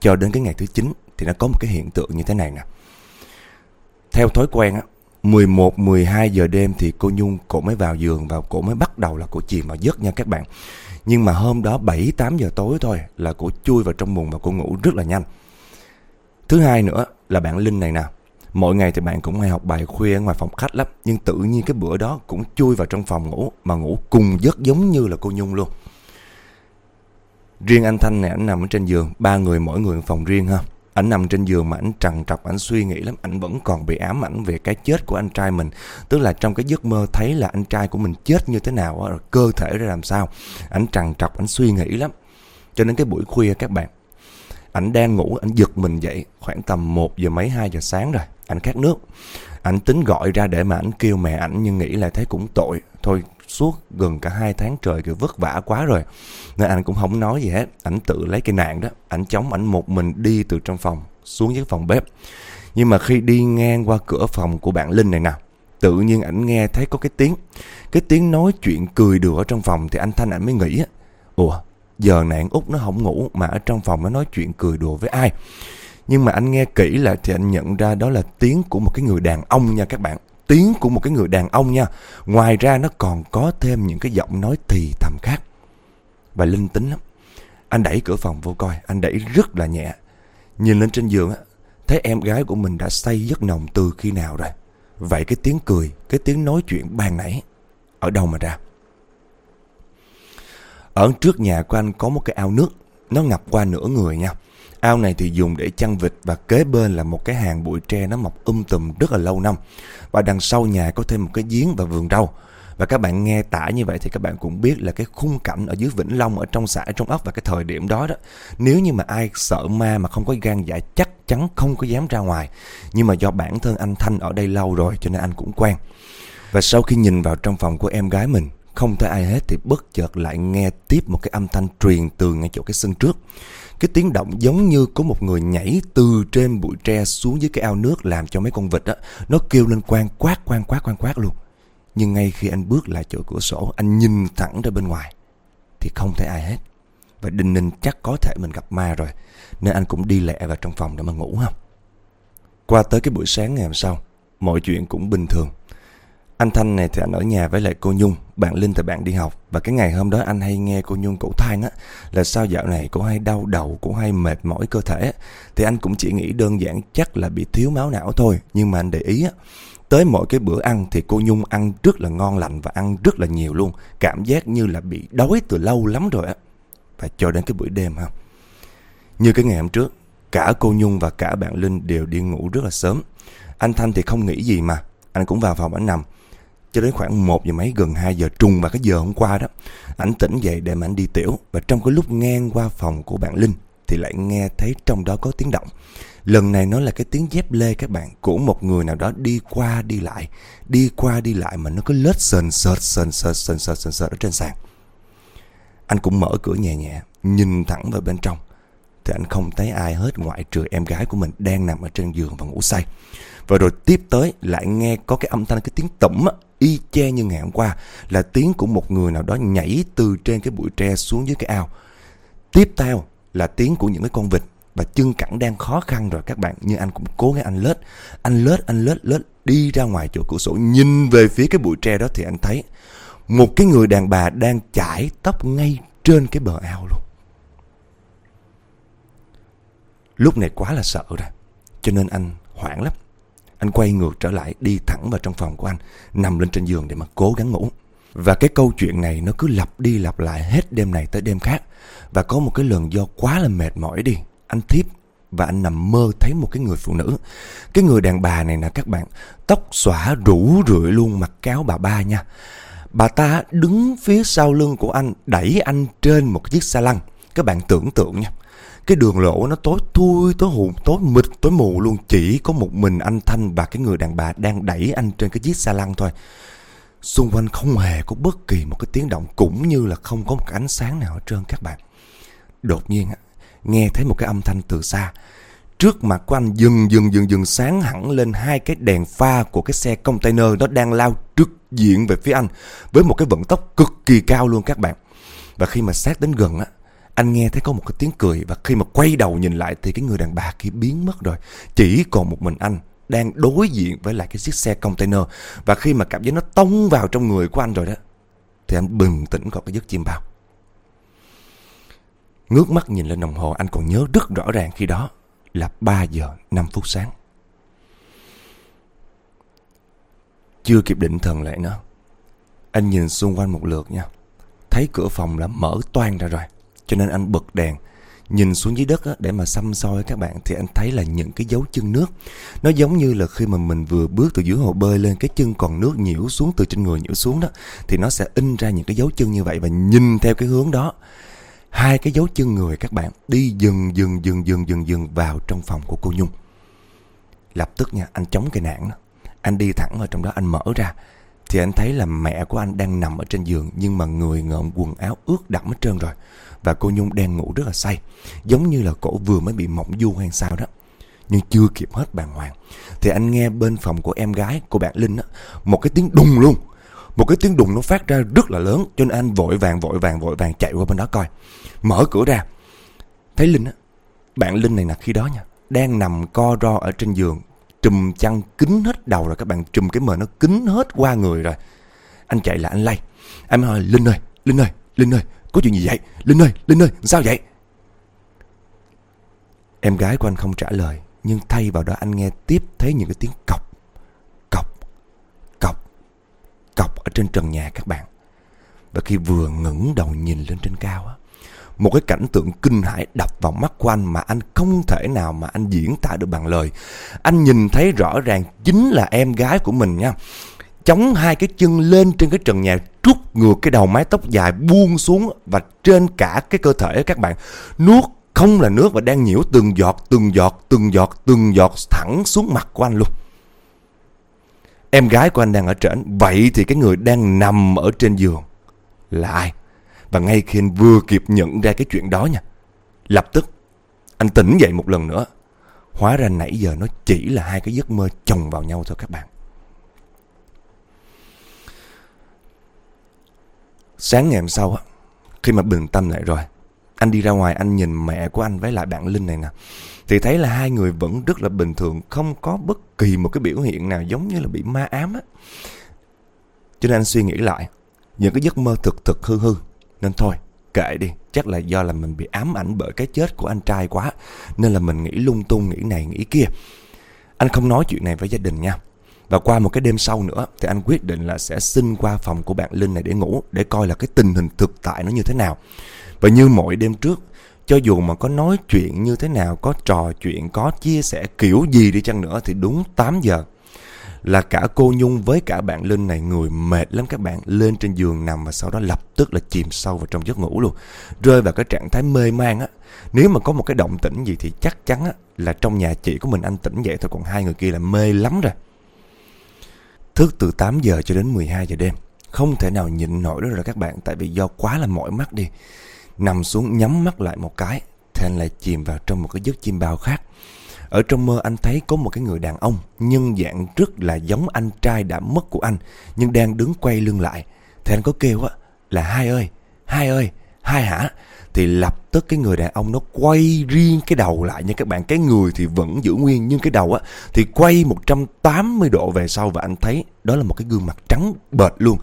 Cho đến cái ngày thứ 9 thì nó có một cái hiện tượng như thế này nè. Theo thói quen á, 11, 12 giờ đêm thì cô Nhung cổ mới vào giường và cổ mới bắt đầu là cổ chìm vào giấc nha các bạn. Nhưng mà hôm đó 7, 8 giờ tối thôi là cổ chui vào trong mùng và cổ ngủ rất là nhanh. Thứ hai nữa là bạn Linh này nào Mỗi ngày thì bạn cũng hay học bài khuya ở ngoài phòng khách lắm, Nhưng tự nhiên cái bữa đó cũng chui vào trong phòng ngủ, Mà ngủ cùng giấc giống như là cô Nhung luôn. Riêng anh Thanh này anh nằm ở trên giường, Ba người mỗi người phòng riêng ha. Anh nằm trên giường mà anh trằn trọc Anh suy nghĩ lắm Anh vẫn còn bị ám ảnh về cái chết của anh trai mình. Tức là trong cái giấc mơ thấy là anh trai của mình chết như thế nào Rồi cơ thể ra làm sao Anh trằn trọc anh suy nghĩ lắm. Cho nên cái buổi khuya các bạn Anh đang ngủ anh giật mình dậy Khoảng tầm 1 giờ mấy 2 giờ sáng rồi anh khát nước. Anh tính gọi ra để mà anh kêu mẹ ảnh nhưng nghĩ là thấy cũng tội. Thôi, suốt gần cả hai tháng trời kiểu vất vả quá rồi, nên anh cũng không nói gì hết. Ảnh tự lấy cái nạn đó, ảnh chống ảnh một mình đi từ trong phòng xuống dưới phòng bếp. Nhưng mà khi đi ngang qua cửa phòng của bạn linh này nào tự nhiên ảnh nghe thấy có cái tiếng. Cái tiếng nói chuyện cười đùa ở trong phòng thì anh thanh ảnh mới nghĩ ủa, giờ này út nó không ngủ mà ở trong phòng nó nói chuyện cười đùa với ai? Nhưng mà anh nghe kỹ lại thì anh nhận ra đó là tiếng của một cái người đàn ông nha các bạn. Tiếng của một cái người đàn ông nha. Ngoài ra nó còn có thêm những cái giọng nói thì thầm khác. Và linh tính lắm. Anh đẩy cửa phòng vô coi. Anh đẩy rất là nhẹ. Nhìn lên trên giường á. Thấy em gái của mình đã say giấc nồng từ khi nào rồi. Vậy cái tiếng cười, cái tiếng nói chuyện ban nãy. Ở đâu mà ra? Ở trước nhà của anh có một cái ao nước. Nó ngập qua nửa người nha. Ao này thì dùng để chăn vịt và kế bên là một cái hàng bụi tre nó mọc um tùm rất là lâu năm. Và đằng sau nhà có thêm một cái giếng và vườn rau. Và các bạn nghe tả như vậy thì các bạn cũng biết là cái khung cảnh ở dưới Vĩnh Long, ở trong xã trong ốc và cái thời điểm đó đó. Nếu như mà ai sợ ma mà không có gan dạ chắc chắn không có dám ra ngoài. Nhưng mà do bản thân anh Thanh ở đây lâu rồi cho nên anh cũng quen. Và sau khi nhìn vào trong phòng của em gái mình không thấy ai hết thì bất chợt lại nghe tiếp một cái âm thanh truyền từ ngay chỗ cái sân trước. Cái tiếng động giống như có một người nhảy từ trên bụi tre xuống dưới cái ao nước làm cho mấy con vịt á nó kêu lên quang quát quang quát quang quát luôn. Nhưng ngay khi anh bước lại chỗ cửa sổ, anh nhìn thẳng ra bên ngoài thì không thấy ai hết. Và đinh ninh chắc có thể mình gặp ma rồi, nên anh cũng đi lẹ vào trong phòng để mà ngủ không Qua tới cái buổi sáng ngày hôm sau, mọi chuyện cũng bình thường. Anh Thanh này thì anh ở nhà với lại cô Nhung, bạn Linh thì bạn đi học. Và cái ngày hôm đó anh hay nghe cô Nhung cổ than á, là sao dạo này cô hay đau đầu, cô hay mệt mỏi cơ thể. Thì anh cũng chỉ nghĩ đơn giản chắc là bị thiếu máu não thôi. Nhưng mà anh để ý á, tới mỗi cái bữa ăn thì cô Nhung ăn rất là ngon lành và ăn rất là nhiều luôn. Cảm giác như là bị đói từ lâu lắm rồi á. Và cho đến cái buổi đêm ha. Như cái ngày hôm trước, Cả cô Nhung và cả bạn Linh đều đi ngủ rất là sớm. Anh Thanh thì không nghĩ gì mà. Anh cũng vào phòng anh nằm. Cho đến khoảng 1 giờ mấy gần 2 giờ trùng và cái giờ hôm qua đó. Ảnh tỉnh dậy để mà anh đi tiểu. Và trong cái lúc ngang qua phòng của bạn Linh thì lại nghe thấy trong đó có tiếng động. Lần này nó là cái tiếng dép lê các bạn của một người nào đó đi qua đi lại, đi qua đi lại mà nó cứ lết sờn sợt sờn sợt sờn sợt sờn sợt ở trên sàn. Anh cũng mở cửa nhẹ nhẹ, nhìn thẳng vào bên trong. Thì anh không thấy ai hết ngoại trừ em gái của mình đang nằm ở trên giường và ngủ say. Và rồi tiếp tới lại nghe có cái âm thanh cái tiếng tẩm y che như ngày hôm qua, là tiếng của một người nào đó nhảy từ trên cái bụi tre xuống dưới cái ao. Tiếp theo là tiếng của những cái con vịt và chân cẳng đang khó khăn rồi. Các bạn nhưng anh cũng cố gắng anh lết anh lết anh lết lết, đi ra ngoài chỗ cửa sổ, nhìn về phía cái bụi tre đó thì anh thấy một cái người đàn bà đang chải tóc ngay trên cái bờ ao luôn. Lúc này quá là sợ rồi, cho nên anh hoảng lắm anh quay ngược trở lại đi thẳng vào trong phòng của anh nằm lên trên giường để mà cố gắng ngủ và cái câu chuyện này nó cứ lặp đi lặp lại hết đêm này tới đêm khác và có một cái lần do quá là mệt mỏi đi anh thiếp và anh nằm mơ thấy một cái người phụ nữ. Cái người đàn bà này nè các bạn, tóc xõa rủ rượi luôn mặt cáo bà ba nha. Bà ta đứng phía sau lưng của anh, đẩy anh trên một chiếc xa lăng. Các bạn tưởng tượng nha. Cái đường lỗ nó tối thui, tối hùn, tối mịt, tối mù luôn. Chỉ có một mình anh Thanh và cái người đàn bà đang đẩy anh trên cái chiếc xa lăng thôi. Xung quanh không hề có bất kỳ một cái tiếng động cũng như là không có một ánh sáng nào ở trên các bạn. Đột nhiên nghe thấy một cái âm thanh từ xa. Trước mặt của anh dừng dừng dừng dừng sáng hẳn lên hai cái đèn pha của cái xe container nó đang lao trực diện về phía anh với một cái vận tốc cực kỳ cao luôn các bạn. Và khi mà sát đến gần á, anh nghe thấy có một cái tiếng cười và khi mà quay đầu nhìn lại thì cái người đàn bà kia biến mất rồi. Chỉ còn một mình anh đang đối diện với lại cái chiếc xe container và khi mà cảm giác nó tông vào trong người của anh rồi đó, thì anh bừng tỉnh khỏi cái giấc chim bao. Ngước mắt nhìn lên đồng hồ, anh còn nhớ rất rõ ràng khi đó là 3 giờ 5 phút sáng. Chưa kịp định thần lại nữa. Anh nhìn xung quanh một lượt nha. Thấy cửa phòng là mở toan ra rồi. Cho nên anh bật đèn. Nhìn xuống dưới đất á, để mà xăm soi các bạn thì anh thấy là những cái dấu chân nước. Nó giống như là khi mà mình vừa bước từ dưới hồ bơi lên cái chân còn nước nhiễu xuống từ trên người nhiễu xuống đó. Thì nó sẽ in ra những cái dấu chân như vậy và nhìn theo cái hướng đó hai cái dấu chân người các bạn đi dừng dừng dừng dừng dừng dừng vào trong phòng của cô Nhung. Lập tức nha, anh chống cái nạn đó. Anh đi thẳng vào trong đó anh mở ra thì anh thấy là mẹ của anh đang nằm ở trên giường nhưng mà người ngợm quần áo ướt đẫm hết trơn rồi. Và cô Nhung đang ngủ rất là say, giống như là cổ vừa mới bị mộng du hay sao đó. Nhưng chưa kịp hết bàng hoàng. Thì anh nghe bên phòng của em gái Của bạn Linh á Một cái tiếng đùng luôn một cái tiếng đùng nó phát ra rất là lớn cho nên anh vội vàng vội vàng vội vàng chạy qua bên đó coi. Mở cửa ra thấy linh á bạn linh này là khi đó nha đang nằm co ro ở trên giường trùm chăn kín hết đầu rồi các bạn trùm cái mền nó kín hết qua người rồi. Anh chạy là anh lay. Anh hỏi linh ơi linh ơi linh ơi có chuyện gì vậy linh ơi linh ơi sao vậy em gái của anh không trả lời nhưng thay vào đó anh nghe tiếp thấy những cái tiếng cọc cọc cọc cọc ở trên trần nhà các bạn. Và khi vừa ngẩng đầu nhìn lên trên cao á, một cái cảnh tượng kinh hãi đập vào mắt của anh mà anh không thể nào mà anh diễn tả được bằng lời. Anh nhìn thấy rõ ràng chính là em gái của mình nha. Chống hai cái chân lên trên cái trần nhà, trút ngược cái đầu mái tóc dài buông xuống và trên cả cái cơ thể các bạn. Nuốt không là nước và đang nhiễu, từng giọt từng giọt từng giọt từng giọt thẳng xuống mặt của anh luôn. Em gái của anh đang ở trển, Vậy thì cái người đang nằm ở trên giường Là ai? Và ngay khi anh vừa kịp nhận ra cái chuyện đó nha, Lập tức Anh tỉnh dậy một lần nữa. Hóa ra nãy giờ nó chỉ là hai cái giấc mơ chồng vào nhau thôi các bạn. Sáng ngày hôm sau Khi mà bình tâm lại rồi Anh đi ra ngoài anh nhìn mẹ của anh với lại bạn Linh này nè thì thấy là hai người vẫn rất là bình thường, không có bất kỳ một cái biểu hiện nào giống như là bị ma ám á. Cho nên anh suy nghĩ lại, những cái giấc mơ thực thực hư hư, nên thôi, kệ đi, chắc là do là mình bị ám ảnh bởi cái chết của anh trai quá, nên là mình nghĩ lung tung, nghĩ này, nghĩ kia. Anh không nói chuyện này với gia đình nha. Và qua một cái đêm sau nữa thì anh quyết định là sẽ xin qua phòng của bạn Linh này để ngủ, để coi là cái tình hình thực tại nó như thế nào. Và như mỗi đêm trước, cho dù mà có nói chuyện như thế nào, có trò chuyện, có chia sẻ kiểu gì đi chăng nữa thì đúng 8 giờ là cả cô Nhung với cả bạn Linh này người mệt lắm các bạn lên trên giường nằm và sau đó lập tức là chìm sâu vào trong giấc ngủ luôn rơi vào cái trạng thái mê man á nếu mà có một cái động tĩnh gì thì chắc chắn á là trong nhà chị của mình anh tỉnh dậy thôi còn hai người kia là mê lắm rồi thức từ 8 giờ cho đến 12 giờ đêm. Không thể nào nhịn nổi đó rồi các bạn tại vì do quá là mỏi mắt đi. Nằm xuống nhắm mắt lại một cái thì anh lại chìm vào trong một cái giấc chim bao khác. Ở trong mơ anh thấy có một cái người đàn ông nhân dạng rất là giống anh trai đã mất của anh nhưng đang đứng quay lưng lại. Thì anh có kêu á là hai ơi, hai ơi, hai hả? Thì lập tức cái người đàn ông nó quay riêng cái đầu lại nha các bạn. Cái người thì vẫn giữ nguyên nhưng cái đầu á thì quay 180 độ về sau và anh thấy đó là một cái gương mặt trắng bệt luôn.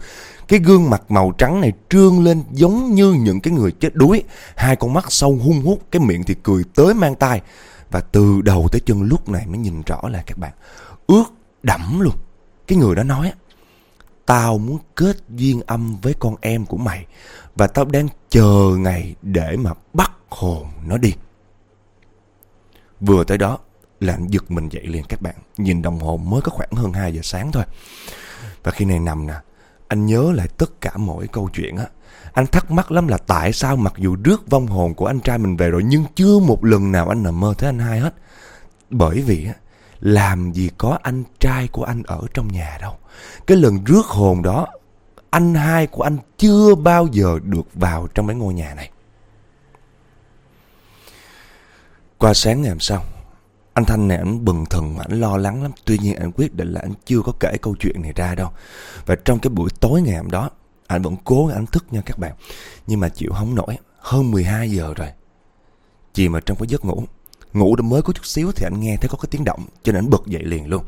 Cái gương mặt màu trắng này trương lên giống như những cái người chết đuối. Hai con mắt sâu hung hút, cái miệng thì cười tới mang tai. Và từ đầu tới chân lúc này mới nhìn rõ là các bạn Ướt đẫm luôn Cái người đó nói Tao muốn kết duyên âm với con em của mày và tao đang chờ ngày để mà bắt hồn nó đi Vừa tới đó là anh giật mình dậy liền các bạn Nhìn đồng hồ mới có khoảng hơn 2 giờ sáng thôi Và khi này nằm nè Anh nhớ lại tất cả mỗi câu chuyện á anh thắc mắc lắm là tại sao mặc dù rước vong hồn của anh trai mình về rồi nhưng chưa một lần nào anh nằm mơ thấy anh hai hết. Bởi vì làm gì có anh trai của anh ở trong nhà đâu. Cái lần rước hồn đó, anh hai của anh chưa bao giờ được vào trong cái ngôi nhà này. Qua sáng ngày hôm sau, anh Thanh này anh bừng thần anh lo lắng lắm. Tuy nhiên anh quyết định là anh chưa có kể câu chuyện này ra đâu. Và trong cái buổi tối ngày hôm đó, anh vẫn cố anh thức nha các bạn Nhưng mà chịu không nổi Hơn 12 giờ rồi Chìm mà trong cái giấc ngủ Ngủ đã mới có chút xíu thì anh nghe thấy có cái tiếng động Cho nên anh bật dậy liền luôn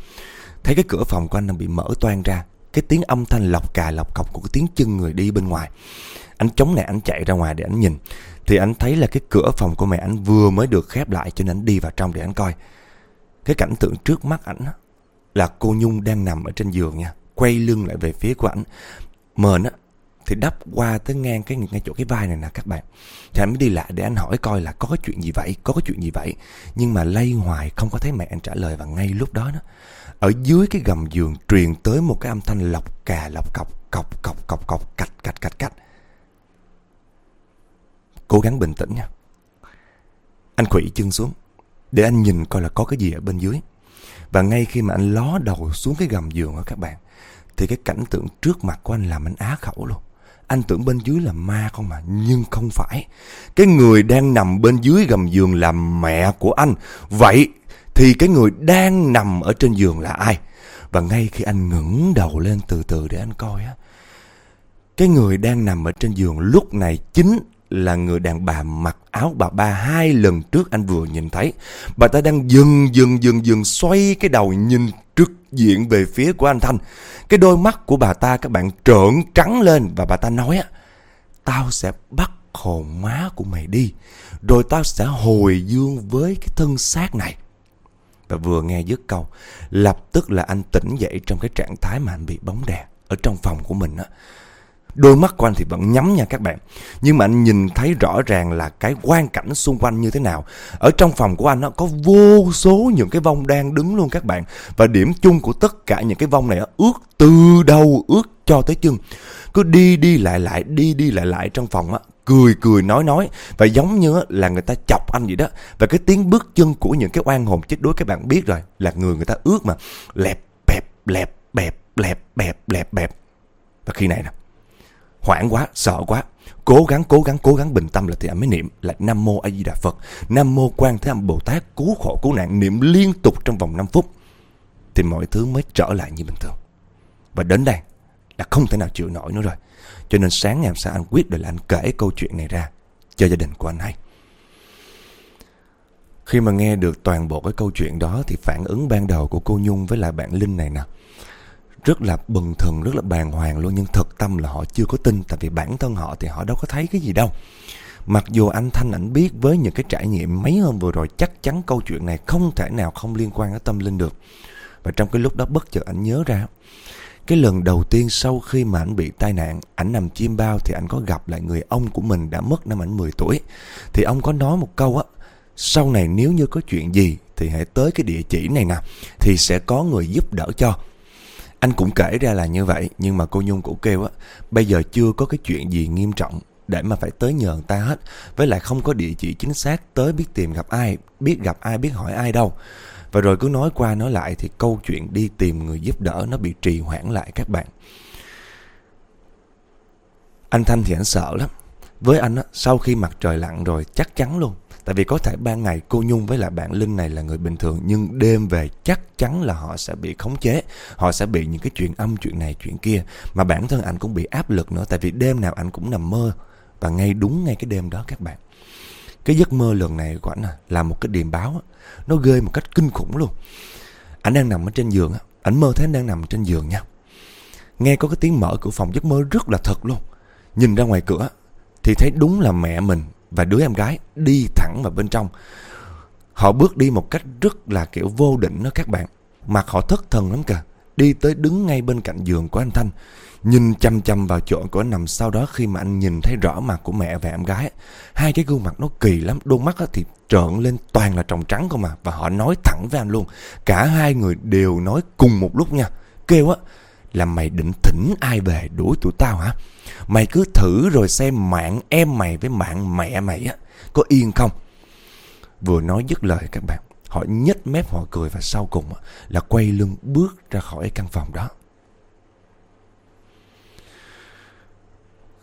Thấy cái cửa phòng của anh đang bị mở toan ra cái tiếng âm thanh lọc cà lọc cọc Của cái tiếng chân người đi bên ngoài. Anh chống nè, anh chạy ra ngoài để anh nhìn. Thì anh thấy là cái cửa phòng của mẹ anh vừa mới được khép lại Cho nên anh đi vào trong để anh coi. Cái cảnh tượng trước mắt ảnh Là cô Nhung đang nằm ở trên giường nha, Quay lưng lại về phía của ảnh. Mền á thì đắp qua tới ngang cái ngay chỗ cái vai này nè các bạn. Thì anh mới đi lại để anh hỏi coi là có cái chuyện gì vậy, có cái chuyện gì vậy. Nhưng mà lay hoài không có thấy mẹ anh trả lời và ngay lúc đó đó, ở dưới cái gầm giường truyền tới một cái âm thanh lọc cà, lọc cọc cọc cọc cọc cọc, cạch cạch cạch cạch. Cố gắng bình tĩnh nha. Anh khuỵu chân xuống, để anh nhìn coi là có cái gì ở bên dưới. Và ngay khi mà anh ló đầu xuống cái gầm giường đó các bạn, thì cái cảnh tượng trước mặt của anh làm anh á khẩu luôn anh tưởng bên dưới là ma không mà, Nhưng không phải. Cái người đang nằm bên dưới gầm giường là mẹ của anh. Vậy thì cái người đang nằm ở trên giường là ai? Và ngay khi anh ngẩng đầu lên từ từ để anh coi á, Cái người đang nằm ở trên giường lúc này chính là người đàn bà mặc áo bà ba hai lần trước anh vừa nhìn thấy. Bà ta đang dừng dừng dừng dừng xoay cái đầu nhìn trực diện về phía của anh Thanh. Cái đôi mắt của bà ta các bạn trợn trắng lên và bà ta nói á, tao sẽ bắt hồn má của mày đi, rồi tao sẽ hồi dương với cái thân xác này. Và vừa nghe dứt câu, lập tức là anh tỉnh dậy trong cái trạng thái mà anh bị bóng đè ở trong phòng của mình á. Đôi mắt của anh thì vẫn nhắm nha các bạn. Nhưng mà anh nhìn thấy rõ ràng là cái quan cảnh xung quanh như thế nào. Ở trong phòng của anh nó có vô số những cái vong đang đứng luôn các bạn. Và điểm chung của tất cả những cái vong này ướt từ đầu ướt cho tới chân. Cứ đi đi lại lại, đi đi lại lại trong phòng á, Cười cười nói nói. Và giống như là người ta chọc anh vậy đó. Và cái tiếng bước chân của những cái oan hồn chết đuối các bạn biết rồi, Là người người ta ướt mà Lẹp bẹp lẹp bẹp lẹp bẹp lẹp bẹp. Và khi này nè hoảng quá, sợ quá. Cố gắng, cố gắng, cố gắng bình tâm là thì anh mới niệm là Nam Mô A Di Đà Phật, Nam Mô Quan Thế Âm Bồ Tát cứu khổ cứu nạn niệm liên tục trong vòng 5 phút thì mọi thứ mới trở lại như bình thường. Và đến đây là không thể nào chịu nổi nữa rồi. Cho nên sáng ngày hôm sau anh quyết định là anh kể câu chuyện này ra cho gia đình của anh hay. Khi mà nghe được toàn bộ cái câu chuyện đó thì phản ứng ban đầu của cô Nhung với lại bạn Linh này nè rất là bần thần, rất là bàng hoàng luôn nhưng thật tâm là họ chưa có tin tại vì bản thân họ thì họ đâu có thấy cái gì đâu. Mặc dù anh Thanh ảnh biết với những cái trải nghiệm mấy hôm vừa rồi chắc chắn câu chuyện này không thể nào không liên quan đến tâm linh được. Và trong cái lúc đó bất chợt ảnh nhớ ra Cái lần đầu tiên sau khi mà ảnh bị tai nạn, ảnh nằm chim bao thì ảnh có gặp lại người ông của mình đã mất năm ảnh 10 tuổi. Thì ông có nói một câu á, sau này nếu như có chuyện gì thì hãy tới cái địa chỉ này nè, thì sẽ có người giúp đỡ cho. Anh cũng kể ra là như vậy, nhưng mà cô Nhung cũng kêu á, bây giờ chưa có cái chuyện gì nghiêm trọng để mà phải tới nhờ người ta hết. Với lại không có địa chỉ chính xác tới biết tìm gặp ai, biết gặp ai, biết hỏi ai đâu. Và rồi cứ nói qua nói lại thì câu chuyện đi tìm người giúp đỡ nó bị trì hoãn lại các bạn. Anh Thanh thì anh sợ lắm. Với anh á, sau khi mặt trời lặn rồi chắc chắn luôn. Tại vì có thể ban ngày cô Nhung với lại bạn Linh này là người bình thường Nhưng đêm về chắc chắn là họ sẽ bị khống chế Họ sẽ bị những cái chuyện âm, chuyện này, chuyện kia. Mà bản thân anh cũng bị áp lực nữa Tại vì đêm nào anh cũng nằm mơ. Và ngay đúng ngay cái đêm đó các bạn Cái giấc mơ lần này của anh à, là một cái điềm báo Nó gây một cách kinh khủng luôn. Anh đang nằm ở trên giường Anh mơ thấy anh đang nằm trên giường nha. Nghe có cái tiếng mở cửa phòng giấc mơ rất là thật luôn. Nhìn ra ngoài cửa Thì thấy đúng là mẹ mình và đứa em gái đi thẳng vào bên trong. Họ bước đi một cách rất là kiểu vô định đó các bạn. Mặt họ thất thần lắm kìa. Đi tới đứng ngay bên cạnh giường của anh Thanh. Nhìn chăm chăm vào chỗ của anh nằm sau đó khi mà anh nhìn thấy rõ mặt của mẹ và em gái. Hai cái gương mặt nó kỳ lắm. Đôi mắt thì trợn lên toàn là tròng trắng không mà. Và họ nói thẳng với anh luôn. Cả hai người đều nói cùng một lúc nha. Kêu á là mày định thỉnh ai về đuổi tụi tao hả? Mày cứ thử rồi xem mạng em mày với mạng mẹ mày á Có yên không? Vừa nói dứt lời các bạn Họ nhếch mép họ cười và sau cùng là quay lưng bước ra khỏi căn phòng đó.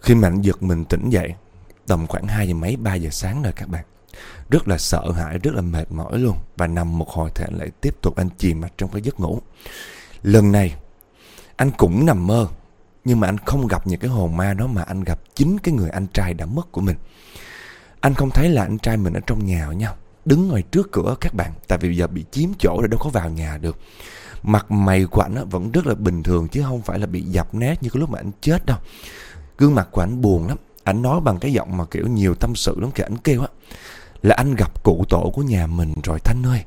Khi mạnh giật mình tỉnh dậy Tầm khoảng 2 giờ mấy 3 giờ sáng rồi các bạn. Rất là sợ hãi, rất là mệt mỏi luôn Và nằm một hồi thì anh lại tiếp tục anh chìm mặt trong cái giấc ngủ. Lần này Anh cũng nằm mơ nhưng mà anh không gặp những cái hồn ma đó mà anh gặp chính cái người anh trai đã mất của mình. Anh không thấy là anh trai mình ở trong nhà nha. Đứng ngoài trước cửa các bạn. Tại vì giờ bị chiếm chỗ rồi đâu có vào nhà được. Mặt mày của anh vẫn rất là bình thường, chứ không phải là bị dập nát như cái lúc mà anh chết đâu. Gương mặt của anh buồn lắm. Anh nói bằng cái giọng mà kiểu nhiều tâm sự lắm kìa. Anh kêu á, là anh gặp cụ tổ của nhà mình rồi, Thanh ơi.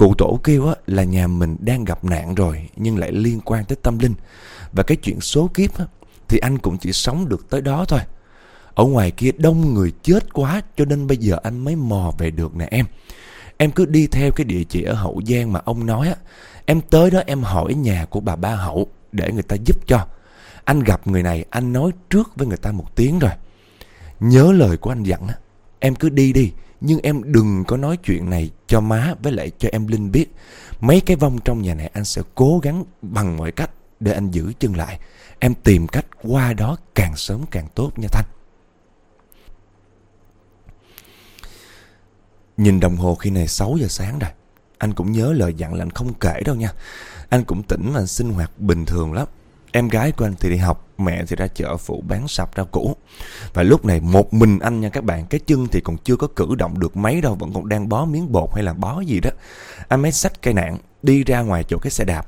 Cụ tổ kêu á là nhà mình đang gặp nạn rồi nhưng lại liên quan tới tâm linh. Và cái chuyện số kiếp á, thì anh cũng chỉ sống được tới đó thôi. Ở ngoài kia đông người chết quá cho nên bây giờ anh mới mò về được nè em. Em cứ đi theo cái địa chỉ ở Hậu Giang mà ông nói á. Em tới đó em hỏi nhà của bà ba Hậu để người ta giúp cho. Anh gặp người này anh nói trước với người ta một tiếng rồi. Nhớ lời của anh dặn á. Em cứ đi đi. Nhưng em đừng có nói chuyện này cho má với lại cho em Linh biết. Mấy cái vong trong nhà này anh sẽ cố gắng bằng mọi cách để anh giữ chân lại. Em tìm cách qua đó càng sớm càng tốt nha Thanh. Nhìn đồng hồ khi này 6 giờ sáng rồi. Anh cũng nhớ lời dặn là anh không kể đâu nha. Anh cũng tỉnh và sinh hoạt bình thường lắm. Em gái của anh thì đi học, mẹ thì ra chợ phụ bán sạp rau củ. Và lúc này một mình anh nha các bạn, cái chân thì còn chưa có cử động được mấy đâu, vẫn còn đang bó miếng bột hay là bó gì đó. Anh mới xách cây nạn, đi ra ngoài chỗ cái xe đạp.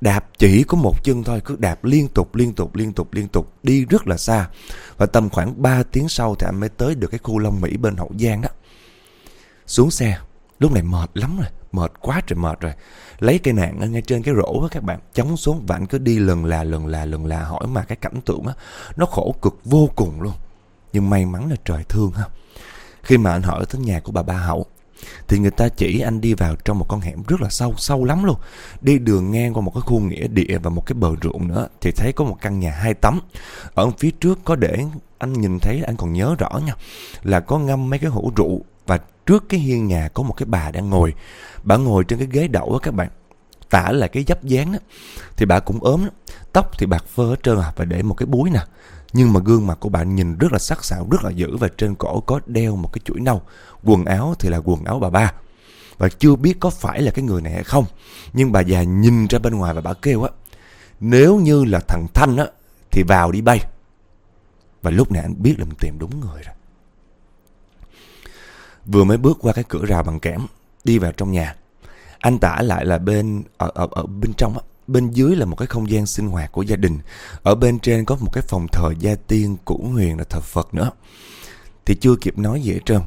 Đạp chỉ có một chân thôi, cứ đạp liên tục, liên tục, liên tục, liên tục, đi rất là xa. Và tầm khoảng 3 tiếng sau thì anh mới tới được cái khu Long Mỹ bên Hậu Giang đó. Xuống xe, lúc này mệt lắm rồi, mệt quá trời mệt rồi. Lấy cây nạn ở ngay trên cái rổ đó các bạn, chống xuống và anh cứ đi lần là lần là lần là hỏi mà cái cảnh tượng á, nó khổ cực vô cùng luôn. Nhưng may mắn là trời thương ha. Khi mà anh hỏi tới nhà của bà Ba Hậu thì người ta chỉ anh đi vào trong một con hẻm rất là sâu, sâu lắm luôn. Đi đường ngang qua một cái khu nghĩa địa và một cái bờ ruộng nữa thì thấy có một căn nhà hai tấm. Ở phía trước có để anh nhìn thấy anh còn nhớ rõ nha là có ngâm mấy cái hũ rượu và trước cái hiên nhà có một cái bà đang ngồi. Bà ngồi trên cái ghế đậu á các bạn. Tả là cái dấp dáng á thì bà cũng ốm. Tóc thì bạc phơ hết trơn à và để một cái búi nè. Nhưng mà gương mặt của bạn nhìn rất là sắc sảo, rất là dữ và trên cổ có đeo một cái chuỗi nâu. Quần áo thì là quần áo bà ba. Và chưa biết có phải là cái người này hay không. Nhưng bà già nhìn ra bên ngoài và bà kêu á. Nếu như là thằng Thanh á thì vào đi bay. Và lúc này anh biết là mình tìm đúng người rồi. Vừa mới bước qua cái cửa rào bằng kẽm, đi vào trong nhà. Anh tả lại là bên ở ở, ở bên trong Bên dưới là một cái không gian sinh hoạt của gia đình. Ở bên trên có một cái phòng thờ gia tiên cũ huyền là thờ Phật nữa. Thì chưa kịp nói gì hết trơn.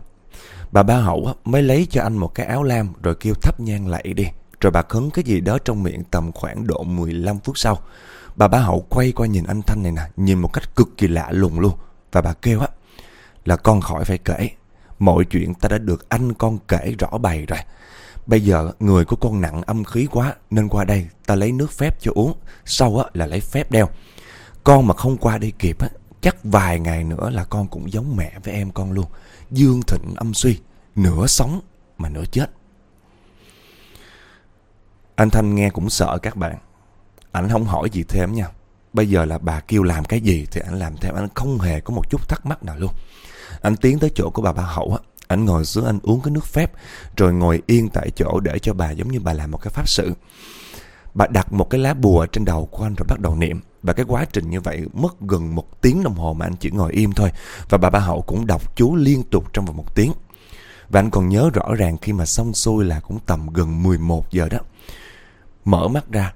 Bà ba hậu mới lấy cho anh một cái áo lam Rồi kêu thắp nhang lại đi. Rồi bà khấn cái gì đó trong miệng tầm khoảng độ 15 phút sau. Bà Ba Hậu quay qua nhìn anh Thanh này nè Nhìn một cách cực kỳ lạ lùng luôn. Và bà kêu á Là con khỏi phải kể. Mọi chuyện ta đã được anh con kể rõ bày rồi. Bây giờ người của con nặng âm khí quá, Nên qua đây ta lấy nước phép cho uống, Sau á là lấy phép đeo. Con mà không qua đây kịp á, Chắc vài ngày nữa là con cũng giống mẹ với em con luôn. Dương thịnh âm suy, Nửa sống mà nửa chết. Anh Thanh nghe cũng sợ các bạn. Anh không hỏi gì thêm nha. Bây giờ là bà kêu làm cái gì Thì anh làm theo. Anh không hề có một chút thắc mắc nào luôn. Anh tiến tới chỗ của bà ba hậu á. Anh ngồi xuống, anh uống cái nước phép, Rồi ngồi yên tại chỗ để cho bà giống như bà làm một cái pháp sự. Bà đặt một cái lá bùa trên đầu của anh rồi bắt đầu niệm. Và cái quá trình như vậy mất gần một tiếng đồng hồ mà anh chỉ ngồi im thôi. Và bà ba hậu cũng đọc chú liên tục trong vòng một tiếng. Và anh còn nhớ rõ ràng khi mà xong xuôi là cũng tầm gần 11 giờ đó. Mở mắt ra,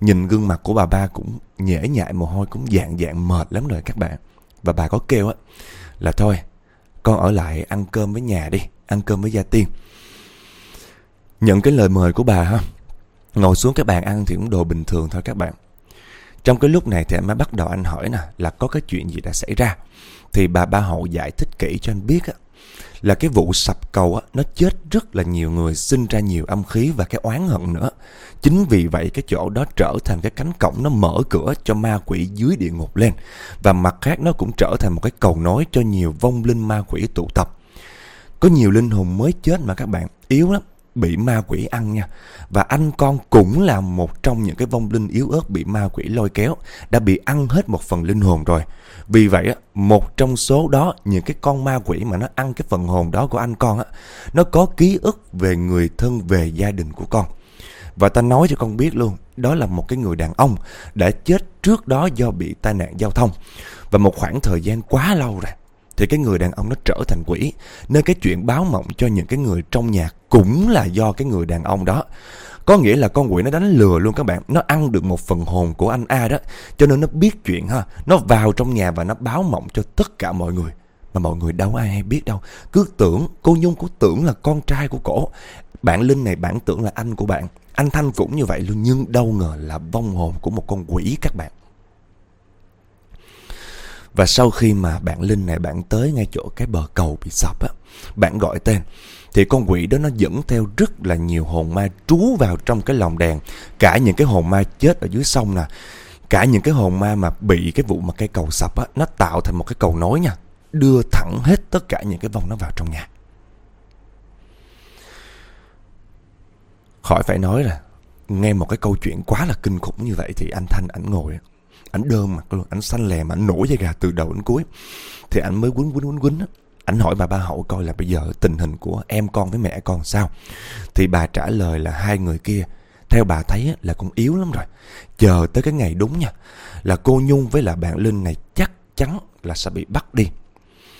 Nhìn gương mặt của bà ba cũng nhễ nhại mồ hôi, cũng dạng dạng mệt lắm rồi các bạn. Và bà có kêu á, Là thôi con ở lại ăn cơm với nhà đi, Ăn cơm với Gia Tiên. Nhận cái lời mời của bà ha. Ngồi xuống cái bàn ăn thì cũng đồ bình thường thôi các bạn. Trong cái lúc này thì anh mới bắt đầu anh hỏi nè, Là có cái chuyện gì đã xảy ra? Thì bà ba hậu giải thích kỹ cho anh biết á là cái vụ sập cầu á, nó chết rất là nhiều người sinh ra nhiều âm khí và cái oán hận nữa. Chính vì vậy cái chỗ đó trở thành cái cánh cổng nó mở cửa cho ma quỷ dưới địa ngục lên. Và mặt khác nó cũng trở thành một cái cầu nối cho nhiều vong linh ma quỷ tụ tập. Có nhiều linh hồn mới chết mà các bạn yếu lắm bị ma quỷ ăn nha. Và anh con cũng là một trong những cái vong linh yếu ớt bị ma quỷ lôi kéo, đã bị ăn hết một phần linh hồn rồi. Vì vậy một trong số đó những cái con ma quỷ mà nó ăn cái phần hồn đó của anh con á, nó có ký ức về người thân về gia đình của con. Và ta nói cho con biết luôn, đó là một cái người đàn ông đã chết trước đó do bị tai nạn giao thông. Và một khoảng thời gian quá lâu rồi thì cái người đàn ông nó trở thành quỷ. Nên cái chuyện báo mộng cho những cái người trong nhà cũng là do cái người đàn ông đó. Có nghĩa là con quỷ nó đánh lừa luôn các bạn. Nó ăn được một phần hồn của anh A đó. Cho nên nó biết chuyện ha. Nó vào trong nhà và nó báo mộng cho tất cả mọi người. Mà mọi người đâu ai hay biết đâu. Cứ tưởng, cô Nhung cũng tưởng là con trai của cổ. Bạn Linh này bạn tưởng là anh của bạn. Anh Thanh cũng như vậy luôn. Nhưng đâu ngờ là vong hồn của một con quỷ các bạn và sau khi mà bạn Linh này bạn tới ngay chỗ cái bờ cầu bị sập á, bạn gọi tên thì con quỷ đó nó dẫn theo rất là nhiều hồn ma trú vào trong cái lồng đèn. Cả những cái hồn ma chết ở dưới sông nè, cả những cái hồn ma mà bị cái vụ mà cây cầu sập á, nó tạo thành một cái cầu nối nha, đưa thẳng hết tất cả những cái vong nó vào trong nhà. Khỏi phải nói là nghe một cái câu chuyện quá là kinh khủng như vậy thì anh Thanh ảnh ngồi ảnh đơm mặt luôn ảnh xanh lè mà ảnh nổi da gà từ đầu đến cuối. Thì ảnh mới quấn quấn quấn quấn á, ảnh hỏi bà ba hậu coi là bây giờ tình hình của em con với mẹ con sao. Thì bà trả lời là hai người kia theo bà thấy là cũng yếu lắm rồi. Chờ tới cái ngày đúng nha là cô nhung với là bạn linh này chắc chắn là sẽ bị bắt đi.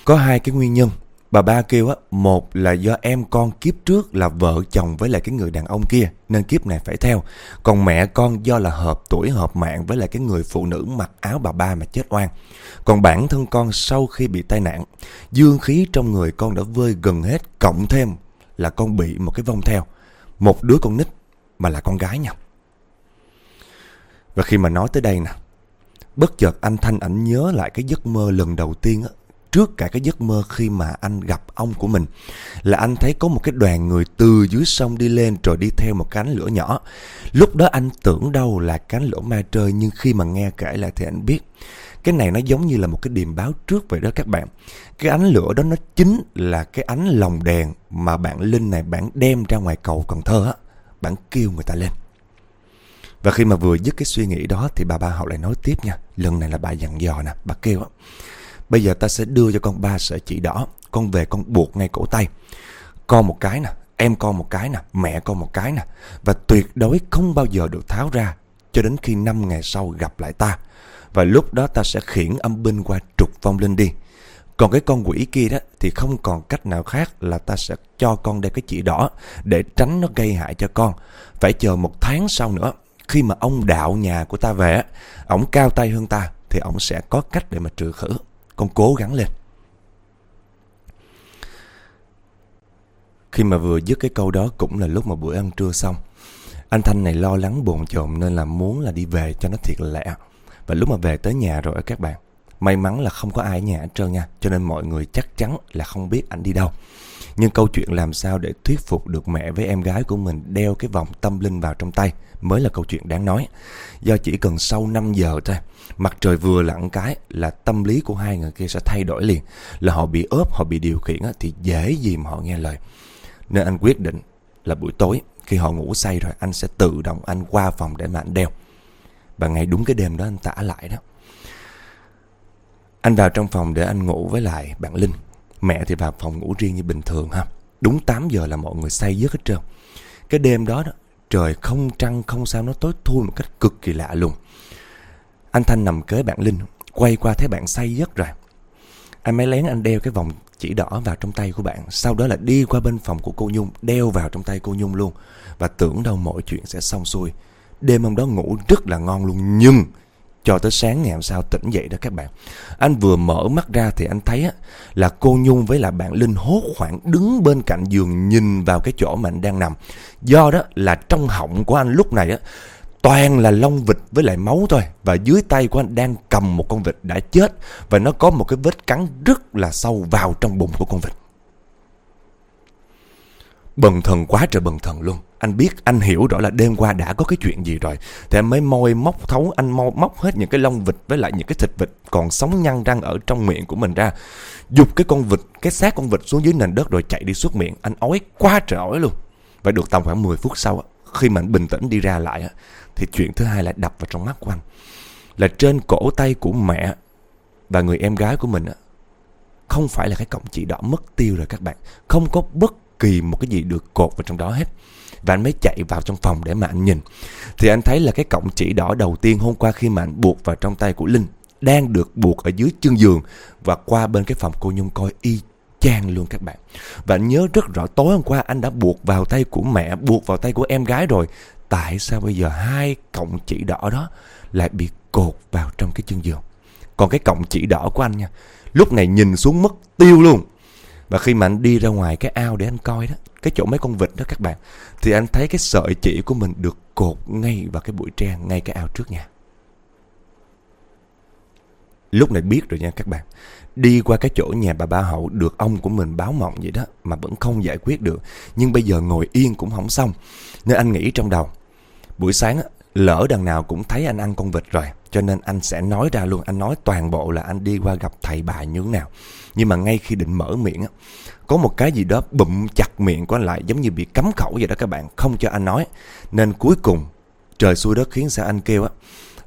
Có hai cái nguyên nhân. Bà ba kêu á, một là do em con kiếp trước là vợ chồng với lại cái người đàn ông kia nên kiếp này phải theo. Còn mẹ con do là hợp tuổi hợp mạng với lại cái người phụ nữ mặc áo bà ba mà chết oan. Còn bản thân con sau khi bị tai nạn, dương khí trong người con đã vơi gần hết, cộng thêm là con bị một cái vong theo. Một đứa con nít mà là con gái nha. Và khi mà nói tới đây nè, bất chợt anh Thanh ảnh nhớ lại cái giấc mơ lần đầu tiên á, trước cả cái giấc mơ khi mà anh gặp ông của mình là anh thấy có một cái đoàn người từ dưới sông đi lên rồi đi theo một cánh lửa nhỏ. Lúc đó anh tưởng đâu là cánh lửa ma trời nhưng khi mà nghe kể lại thì anh biết cái này nó giống như là một cái điềm báo trước vậy đó các bạn. Cái ánh lửa đó nó chính là cái ánh lồng đèn mà bạn Linh này bạn đem ra ngoài cầu Cần Thơ á. Bạn kêu người ta lên. Và khi mà vừa dứt cái suy nghĩ đó thì bà ba hậu lại nói tiếp nha. Lần này là bà dặn dò nè, bà kêu á. Bây giờ ta sẽ đưa cho con ba sợi chỉ đỏ. Con về con buộc ngay cổ tay. Con một cái nè Em con một cái nè Mẹ con một cái nè. Và tuyệt đối không bao giờ được tháo ra Cho đến khi năm ngày sau gặp lại ta. Và lúc đó ta sẽ khiển âm binh qua trục vong linh đi. Còn cái con quỷ kia đó thì không còn cách nào khác là ta sẽ cho con đeo cái chỉ đỏ để tránh nó gây hại cho con. Phải chờ một tháng sau nữa, khi mà ông đạo nhà của ta về, ổng cao tay hơn ta thì ổng sẽ có cách để mà trừ khử. Con cố gắng lên. Khi mà vừa dứt cái câu đó, cũng là lúc mà bữa ăn trưa xong, Anh Thanh này lo lắng bồn chồn nên là muốn là đi về cho nó thiệt lẹ. Và lúc mà về tới nhà rồi các bạn, May mắn là không có ai ở nhà hết trơn nha, Cho nên mọi người chắc chắn là không biết anh đi đâu. Nhưng câu chuyện làm sao để thuyết phục được mẹ với em gái của mình Đeo cái vòng tâm linh vào trong tay Mới là câu chuyện đáng nói. Do chỉ cần sau 5 giờ thôi Mặt trời vừa lặn cái là tâm lý của hai người kia sẽ thay đổi liền. Là họ bị ốp, họ bị điều khiển thì dễ gì mà họ nghe lời. Nên anh quyết định là buổi tối Khi họ ngủ say rồi anh sẽ tự động anh qua phòng để mà anh đeo. Và ngay đúng cái đêm đó anh tả lại đó. Anh vào trong phòng để anh ngủ với lại bạn Linh. Mẹ thì vào phòng ngủ riêng như bình thường ha. Đúng 8 giờ là mọi người say giấc hết trơn. Cái đêm đó đó, trời không trăng không sao nó tối thui một cách cực kỳ lạ luôn Anh Thanh nằm kế bạn Linh, quay qua thấy bạn say giấc rồi. Anh mới lén anh đeo cái vòng chỉ đỏ vào trong tay của bạn. Sau đó là đi qua bên phòng của cô Nhung, đeo vào trong tay cô Nhung luôn. Và tưởng đâu mọi chuyện sẽ xong xuôi. Đêm hôm đó ngủ rất là ngon luôn. Nhưng cho tới sáng ngày hôm sau tỉnh dậy đó các bạn. Anh vừa mở mắt ra thì anh thấy á, là cô Nhung với là bạn Linh hốt khoảng đứng bên cạnh giường nhìn vào cái chỗ mà anh đang nằm. Do đó là trong họng của anh lúc này á toàn là lông vịt với lại máu thôi. Và dưới tay của anh đang cầm một con vịt đã chết. Và nó có một cái vết cắn rất là sâu vào trong bụng của con vịt. Bần thần quá trời bần thần luôn anh biết, anh hiểu rõ là đêm qua đã có cái chuyện gì rồi. Thì em mới môi móc thấu Anh môi móc hết những cái lông vịt Với lại những cái thịt vịt còn sống nhăn răng ở trong miệng của mình ra. Dục cái con vịt, cái xác con vịt xuống dưới nền đất Rồi chạy đi suốt miệng. Anh ói quá trời ói luôn. Và được tầm khoảng 10 phút sau Khi mà anh bình tĩnh đi ra lại Thì chuyện thứ hai lại đập vào trong mắt của anh. Là trên cổ tay của mẹ Và người em gái của mình Không phải là cái cọng chỉ đỏ mất tiêu rồi các bạn. Không có bất kỳ một cái gì được cột vào trong đó hết và anh mới chạy vào trong phòng để mà anh nhìn. Thì anh thấy là cái cọng chỉ đỏ đầu tiên hôm qua khi mà anh buộc vào trong tay của Linh Đang được buộc ở dưới chân giường Và qua bên cái phòng cô Nhung coi y chang luôn các bạn. Và anh nhớ rất rõ tối hôm qua anh đã buộc vào tay của mẹ, Buộc vào tay của em gái rồi. Tại sao bây giờ hai cọng chỉ đỏ đó Lại bị cột vào trong cái chân giường? Còn cái cọng chỉ đỏ của anh nha, Lúc này nhìn xuống mất tiêu luôn. Và khi mà anh đi ra ngoài cái ao để anh coi đó cái chỗ mấy con vịt đó các bạn thì anh thấy cái sợi chỉ của mình được cột ngay vào cái bụi tre ngay cái ao trước nhà. Lúc này biết rồi nha các bạn đi qua cái chỗ nhà bà ba hậu được ông của mình báo mộng vậy đó mà vẫn không giải quyết được. Nhưng bây giờ ngồi yên cũng không xong nên anh nghĩ trong đầu buổi sáng á, lỡ đằng nào cũng thấy anh ăn con vịt rồi cho nên anh sẽ nói ra luôn anh nói toàn bộ là anh đi qua gặp thầy bà như thế nào nhưng mà ngay khi định mở miệng á, có một cái gì đó bụm chặt miệng của anh lại, giống như bị cấm khẩu vậy đó các bạn, không cho anh nói. Nên cuối cùng, trời xui đất khiến sao anh kêu á,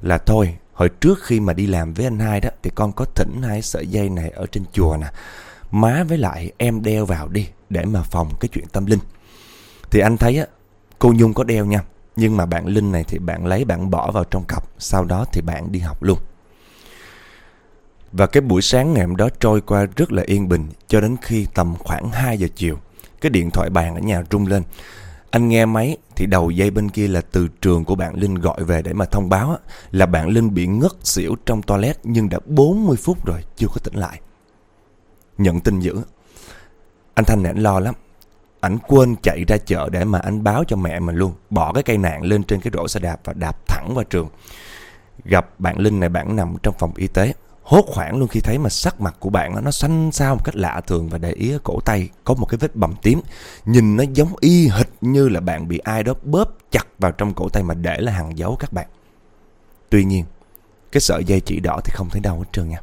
là thôi, hồi trước khi mà đi làm với anh hai đó, thì con có thỉnh hai sợi dây này ở trên chùa nè. Má với lại em đeo vào đi, để mà phòng cái chuyện tâm linh. Thì anh thấy á, cô nhung có đeo nha, nhưng mà bạn linh này thì bạn lấy, bạn bỏ vào trong cặp, sau đó thì bạn đi học luôn và cái buổi sáng ngày hôm đó trôi qua rất là yên bình, cho đến khi tầm khoảng 2 giờ chiều. Cái điện thoại bàn ở nhà rung lên. Anh nghe máy thì đầu dây bên kia là từ trường của bạn Linh gọi về để mà thông báo là bạn Linh bị ngất xỉu trong toilet nhưng đã 40 phút rồi, chưa có tỉnh lại. Nhận tin dữ. Anh Thanh nản lo lắm. Anh quên chạy ra chợ để mà anh báo cho mẹ mình luôn. Bỏ cái cây nạn lên trên cái rổ xe đạp và đạp thẳng vào trường. Gặp bạn Linh này, bạn nằm trong phòng y tế hốt hoảng luôn khi thấy mà sắc mặt của bạn nó xanh xao một cách lạ thường và để ý ở cổ tay có một cái vết bầm tím. Nhìn nó giống y hệt như là bạn bị ai đó bóp chặt vào trong cổ tay mà để là hàng dấu các bạn. Tuy nhiên, cái sợi dây chỉ đỏ thì không thấy đâu hết trơn nha.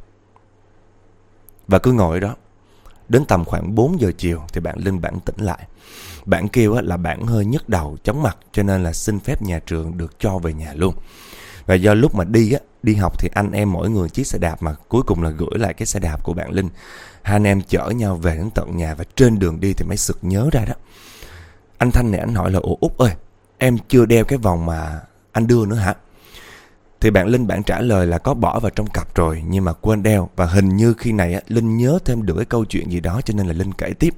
Và cứ ngồi đó, đến tầm khoảng 4 giờ chiều thì bạn Linh bản tỉnh lại. Bạn kêu là bạn hơi nhức đầu chóng mặt, cho nên là xin phép nhà trường được cho về nhà luôn và do lúc mà đi á đi học thì anh em mỗi người chiếc xe đạp mà cuối cùng là gửi lại cái xe đạp của bạn Linh. Hai anh em chở nhau về đến tận nhà và trên đường đi thì mới sực nhớ ra đó. Anh Thanh này anh hỏi là Ủa Út ơi, em chưa đeo cái vòng mà anh đưa nữa hả? Thì bạn Linh bạn trả lời là có bỏ vào trong cặp rồi nhưng mà quên đeo và hình như khi này á, Linh nhớ thêm được cái câu chuyện gì đó cho nên là Linh kể tiếp.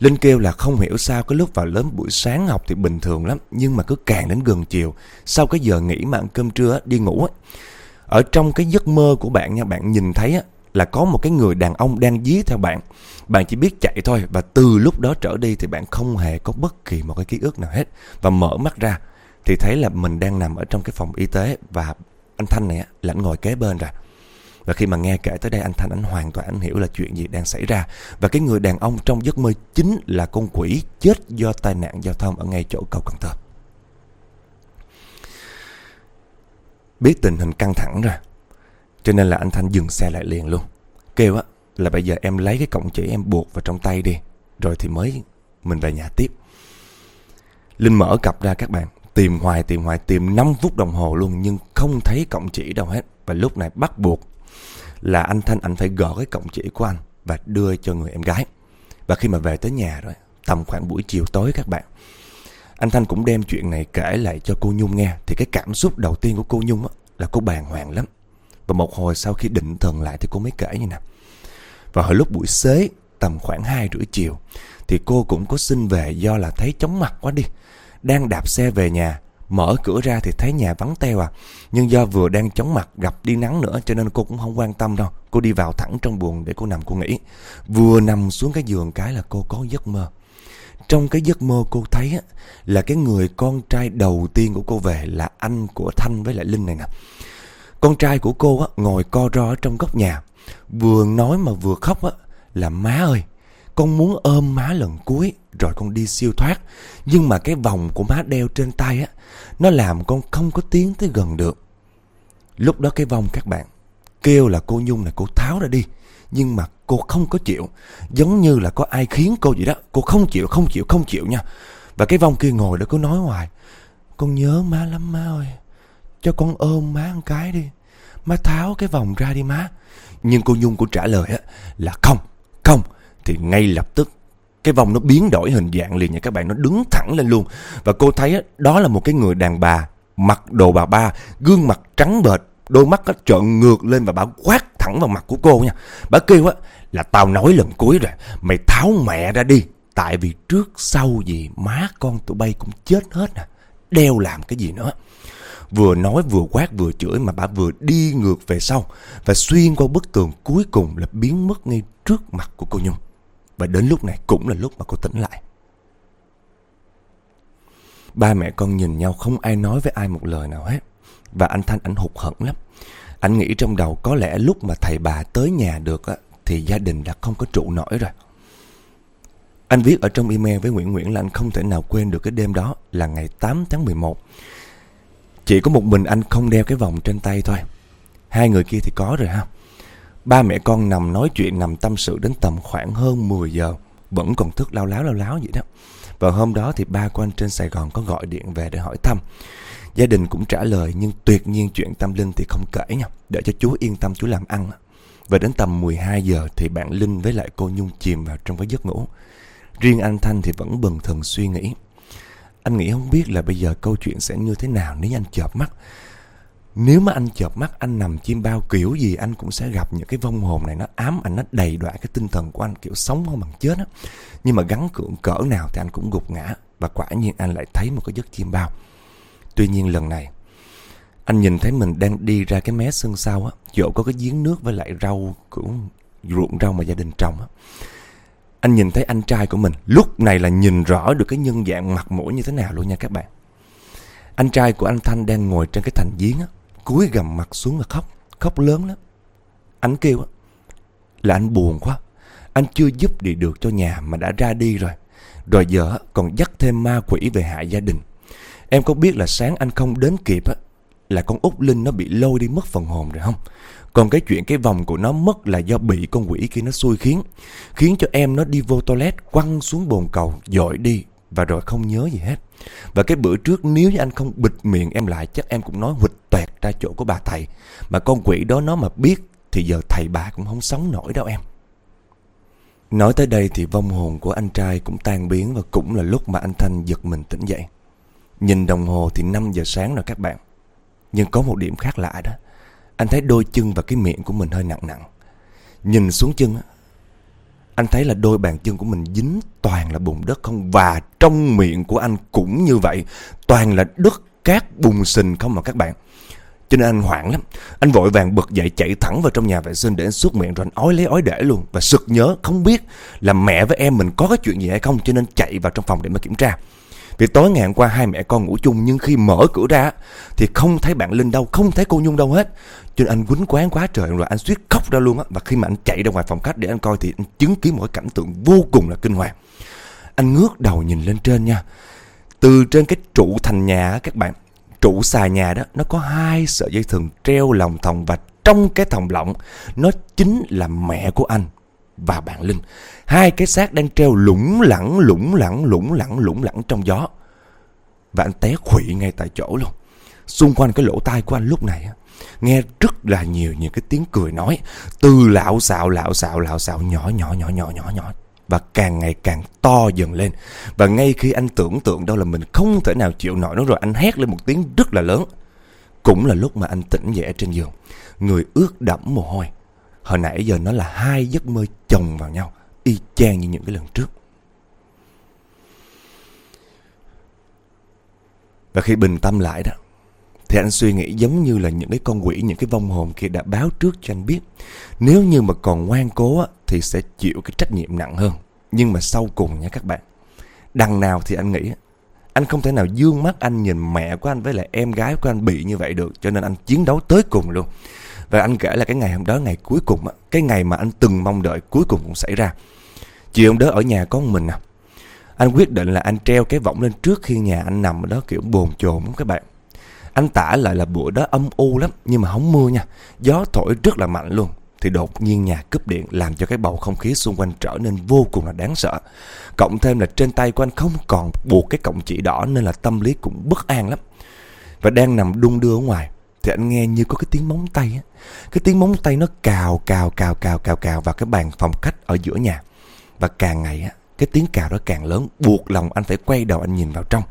Linh kêu là không hiểu sao cái lúc vào lớp buổi sáng học thì bình thường lắm, Nhưng mà cứ càng đến gần chiều. Sau cái giờ nghỉ mà ăn cơm trưa đi ngủ á. Ở trong cái giấc mơ của bạn nha, Bạn nhìn thấy á, là có một cái người đàn ông đang dí theo bạn. Bạn chỉ biết chạy thôi Và từ lúc đó trở đi thì bạn không hề có bất kỳ một cái ký ức nào hết. Và mở mắt ra thì thấy là mình đang nằm ở trong cái phòng y tế Và anh Thanh này là anh ngồi kế bên rồi. Và khi mà nghe kể tới đây, anh Thanh, anh hoàn toàn anh hiểu là chuyện gì đang xảy ra. Và cái người đàn ông trong giấc mơ chính là con quỷ chết do tai nạn giao thông ở ngay chỗ cầu Cần Thơ. Biết tình hình căng thẳng rồi. Cho nên là anh Thanh dừng xe lại liền luôn. Kêu á, là bây giờ em lấy cái cọng chỉ em buộc vào trong tay đi. Rồi thì mới mình về nhà tiếp. Linh mở cặp ra các bạn. Tìm hoài tìm hoài, tìm 5 phút đồng hồ luôn, nhưng không thấy cọng chỉ đâu hết. Và lúc này bắt buộc là anh Thanh anh phải gỡ cái cọng chỉ của anh và đưa cho người em gái. Và khi mà về tới nhà rồi, tầm khoảng buổi chiều tối các bạn, anh Thanh cũng đem chuyện này kể lại cho cô Nhung nghe. Thì cái cảm xúc đầu tiên của cô Nhung á, là cô bàng hoàng lắm. Và một hồi sau khi định thần lại thì cô mới kể như nè. Và hồi lúc buổi xế, tầm khoảng 2 rưỡi chiều, thì cô cũng có xin về do là thấy chóng mặt quá đi. Đang đạp xe về nhà, Mở cửa ra thì thấy nhà vắng teo à. Nhưng do vừa đang chóng mặt gặp đi nắng nữa Cho nên cô cũng không quan tâm đâu. Cô đi vào thẳng trong buồng để cô nằm cô nghỉ. Vừa nằm xuống cái giường cái là cô có giấc mơ. Trong cái giấc mơ cô thấy á, là cái người con trai đầu tiên của cô về Là anh của Thanh với lại Linh này nè. Con trai của cô á, ngồi co ro ở trong góc nhà. Vừa nói mà vừa khóc á, là má ơi Con muốn ôm má lần cuối rồi con đi siêu thoát. Nhưng mà cái vòng của má đeo trên tay á, nó làm con không có tiến tới gần được. Lúc đó cái vòng các bạn kêu là cô Nhung là cô tháo ra đi. Nhưng mà cô không có chịu. Giống như là có ai khiến cô vậy đó. Cô không chịu, không chịu, không chịu nha. Và cái vòng kia ngồi đó cứ nói hoài. Con nhớ má lắm má ơi. Cho con ôm má một cái đi. Má tháo cái vòng ra đi má. Nhưng cô Nhung cũng trả lời á là không, không. Thì ngay lập tức cái vòng nó biến đổi hình dạng liền nha, các bạn, Nó đứng thẳng lên luôn. Và cô thấy đó là một cái người đàn bà, Mặc đồ bà ba, Gương mặt trắng bệch, Đôi mắt nó trợn ngược lên và bà quát thẳng vào mặt của cô nha. Bà kêu á, là tao nói lần cuối rồi, Mày tháo mẹ ra đi, Tại vì trước sau gì má con tụi bay cũng chết hết nè, Đeo làm cái gì nữa. Vừa nói vừa quát vừa chửi mà bà vừa đi ngược về sau Và xuyên qua bức tường cuối cùng là biến mất ngay trước mặt của cô Nhung và đến lúc này cũng là lúc mà cô tỉnh lại. Ba mẹ con nhìn nhau không ai nói với ai một lời nào hết. Và anh Thanh ảnh hụt hẫng lắm. Anh nghĩ trong đầu có lẽ lúc mà thầy bà tới nhà được á, Thì gia đình đã không có trụ nổi rồi. Anh viết ở trong email với Nguyễn Nguyễn là anh không thể nào quên được cái đêm đó Là ngày 8 tháng 11 Chỉ có một mình anh không đeo cái vòng trên tay thôi. Hai người kia thì có rồi ha. Ba mẹ con nằm nói chuyện, nằm tâm sự đến tầm khoảng hơn 10 giờ. Vẫn còn thức lao láo lao láo vậy đó. Và hôm đó thì ba của anh trên Sài Gòn có gọi điện về để hỏi thăm. Gia đình cũng trả lời, nhưng tuyệt nhiên chuyện tâm linh thì không kể nha. Để cho chú yên tâm, chú làm ăn. Và đến tầm 12 giờ thì bạn Linh với lại cô Nhung chìm vào trong cái giấc ngủ. Riêng anh Thanh thì vẫn bừng thần suy nghĩ. Anh nghĩ không biết là bây giờ câu chuyện sẽ như thế nào nếu anh chợp mắt nếu mà anh chợp mắt anh nằm chim bao kiểu gì anh cũng sẽ gặp những cái vong hồn này nó ám ảnh nó đầy đọa cái tinh thần của anh kiểu sống không bằng chết á. Nhưng mà gắn cưỡng cỡ nào thì anh cũng gục ngã và quả nhiên anh lại thấy một cái giấc chim bao. Tuy nhiên lần này anh nhìn thấy mình đang đi ra cái mé sân sau á, chỗ có cái giếng nước với lại rau cũng ruộng rau mà gia đình trồng á. Anh nhìn thấy anh trai của mình Lúc này là nhìn rõ được cái nhân dạng mặt mũi như thế nào luôn nha các bạn Anh trai của anh Thanh đang ngồi trên cái thành giếng á cúi gầm mặt xuống và khóc Khóc lớn lắm. Anh kêu là anh buồn quá, Anh chưa giúp gì được cho nhà mà đã ra đi rồi. Rồi giờ còn dắt thêm ma quỷ về hại gia đình. Em có biết là sáng anh không đến kịp á, Là con út Linh nó bị lôi đi mất phần hồn rồi không? Còn cái chuyện cái vòng của nó mất là do bị con quỷ kia nó xui khiến Khiến cho em nó đi vô toilet quăng xuống bồn cầu dội đi. Và rồi không nhớ gì hết. Và cái bữa trước nếu như anh không bịt miệng em lại, Chắc em cũng nói hụt toẹt ra chỗ của bà thầy. Mà con quỷ đó nó mà biết, Thì giờ thầy bà cũng không sống nổi đâu em. Nói tới đây thì vong hồn của anh trai cũng tan biến Và cũng là lúc mà anh Thanh giật mình tỉnh dậy. Nhìn đồng hồ thì 5 giờ sáng rồi các bạn. Nhưng có một điểm khác lạ đó. Anh thấy đôi chân và cái miệng của mình hơi nặng nặng. Nhìn xuống chân anh thấy là đôi bàn chân của mình dính toàn là bùn đất không? Và trong miệng của anh cũng như vậy, Toàn là đất cát bùn sình không mà các bạn? Cho nên anh hoảng lắm. Anh vội vàng bật dậy chạy thẳng vào trong nhà vệ sinh Để anh suốt miệng rồi anh ói lấy ói để luôn. Và sực nhớ, không biết là mẹ với em mình có cái chuyện gì hay không, Cho nên chạy vào trong phòng để mà kiểm tra. Vì tối ngày hôm qua hai mẹ con ngủ chung nhưng khi mở cửa ra thì không thấy bạn Linh đâu, không thấy cô Nhung đâu hết. Cho nên anh quýnh quán quá trời rồi anh suýt khóc ra luôn á. Và khi mà anh chạy ra ngoài phòng khách để anh coi thì anh chứng kiến một cảnh tượng vô cùng là kinh hoàng. Anh ngước đầu nhìn lên trên nha. Từ trên cái trụ thành nhà các bạn, trụ xà nhà đó nó có hai sợi dây thừng treo lòng thòng và trong cái thòng lọng nó chính là mẹ của anh và bạn Linh. Hai cái xác đang treo lủng lẳng, lủng lẳng, lủng lẳng, lủng lẳng trong gió. Và anh té khủy ngay tại chỗ luôn. Xung quanh cái lỗ tai của anh lúc này nghe rất là nhiều những cái tiếng cười nói từ lạo xạo lạo xạo lạo xạo nhỏ nhỏ nhỏ nhỏ nhỏ nhỏ và càng ngày càng to dần lên và ngay khi anh tưởng tượng đâu là mình không thể nào chịu nổi nó rồi anh hét lên một tiếng rất là lớn cũng là lúc mà anh tỉnh dậy trên giường người ướt đẫm mồ hôi hồi nãy giờ nó là hai giấc mơ chồng vào nhau y chang như những cái lần trước và khi bình tâm lại đó thì anh suy nghĩ giống như là những cái con quỷ, những cái vong hồn kia đã báo trước cho anh biết. Nếu như mà còn ngoan cố á, thì sẽ chịu cái trách nhiệm nặng hơn. Nhưng mà sau cùng nha các bạn, đằng nào thì anh nghĩ anh không thể nào dương mắt anh nhìn mẹ của anh với lại em gái của anh bị như vậy được. Cho nên anh chiến đấu tới cùng luôn. Và anh kể là cái ngày hôm đó, ngày cuối cùng, cái ngày mà anh từng mong đợi cuối cùng cũng xảy ra. Chiều hôm đó ở nhà có một mình à. Anh quyết định là anh treo cái võng lên trước khi nhà anh nằm ở đó kiểu bồn chồn các bạn. Anh tả lại là bữa đó âm u lắm Nhưng mà không mưa nha Gió thổi rất là mạnh luôn Thì đột nhiên nhà cúp điện Làm cho cái bầu không khí xung quanh trở nên vô cùng là đáng sợ Cộng thêm là trên tay của anh không còn buộc cái cọng chỉ đỏ Nên là tâm lý cũng bất an lắm Và đang nằm đung đưa ở ngoài thì anh nghe như có cái tiếng móng tay á. Cái tiếng móng tay nó cào cào cào cào cào cào vào cái bàn phòng khách ở giữa nhà. Và càng ngày á, Cái tiếng cào đó càng lớn. Buộc lòng anh phải quay đầu anh nhìn vào trong.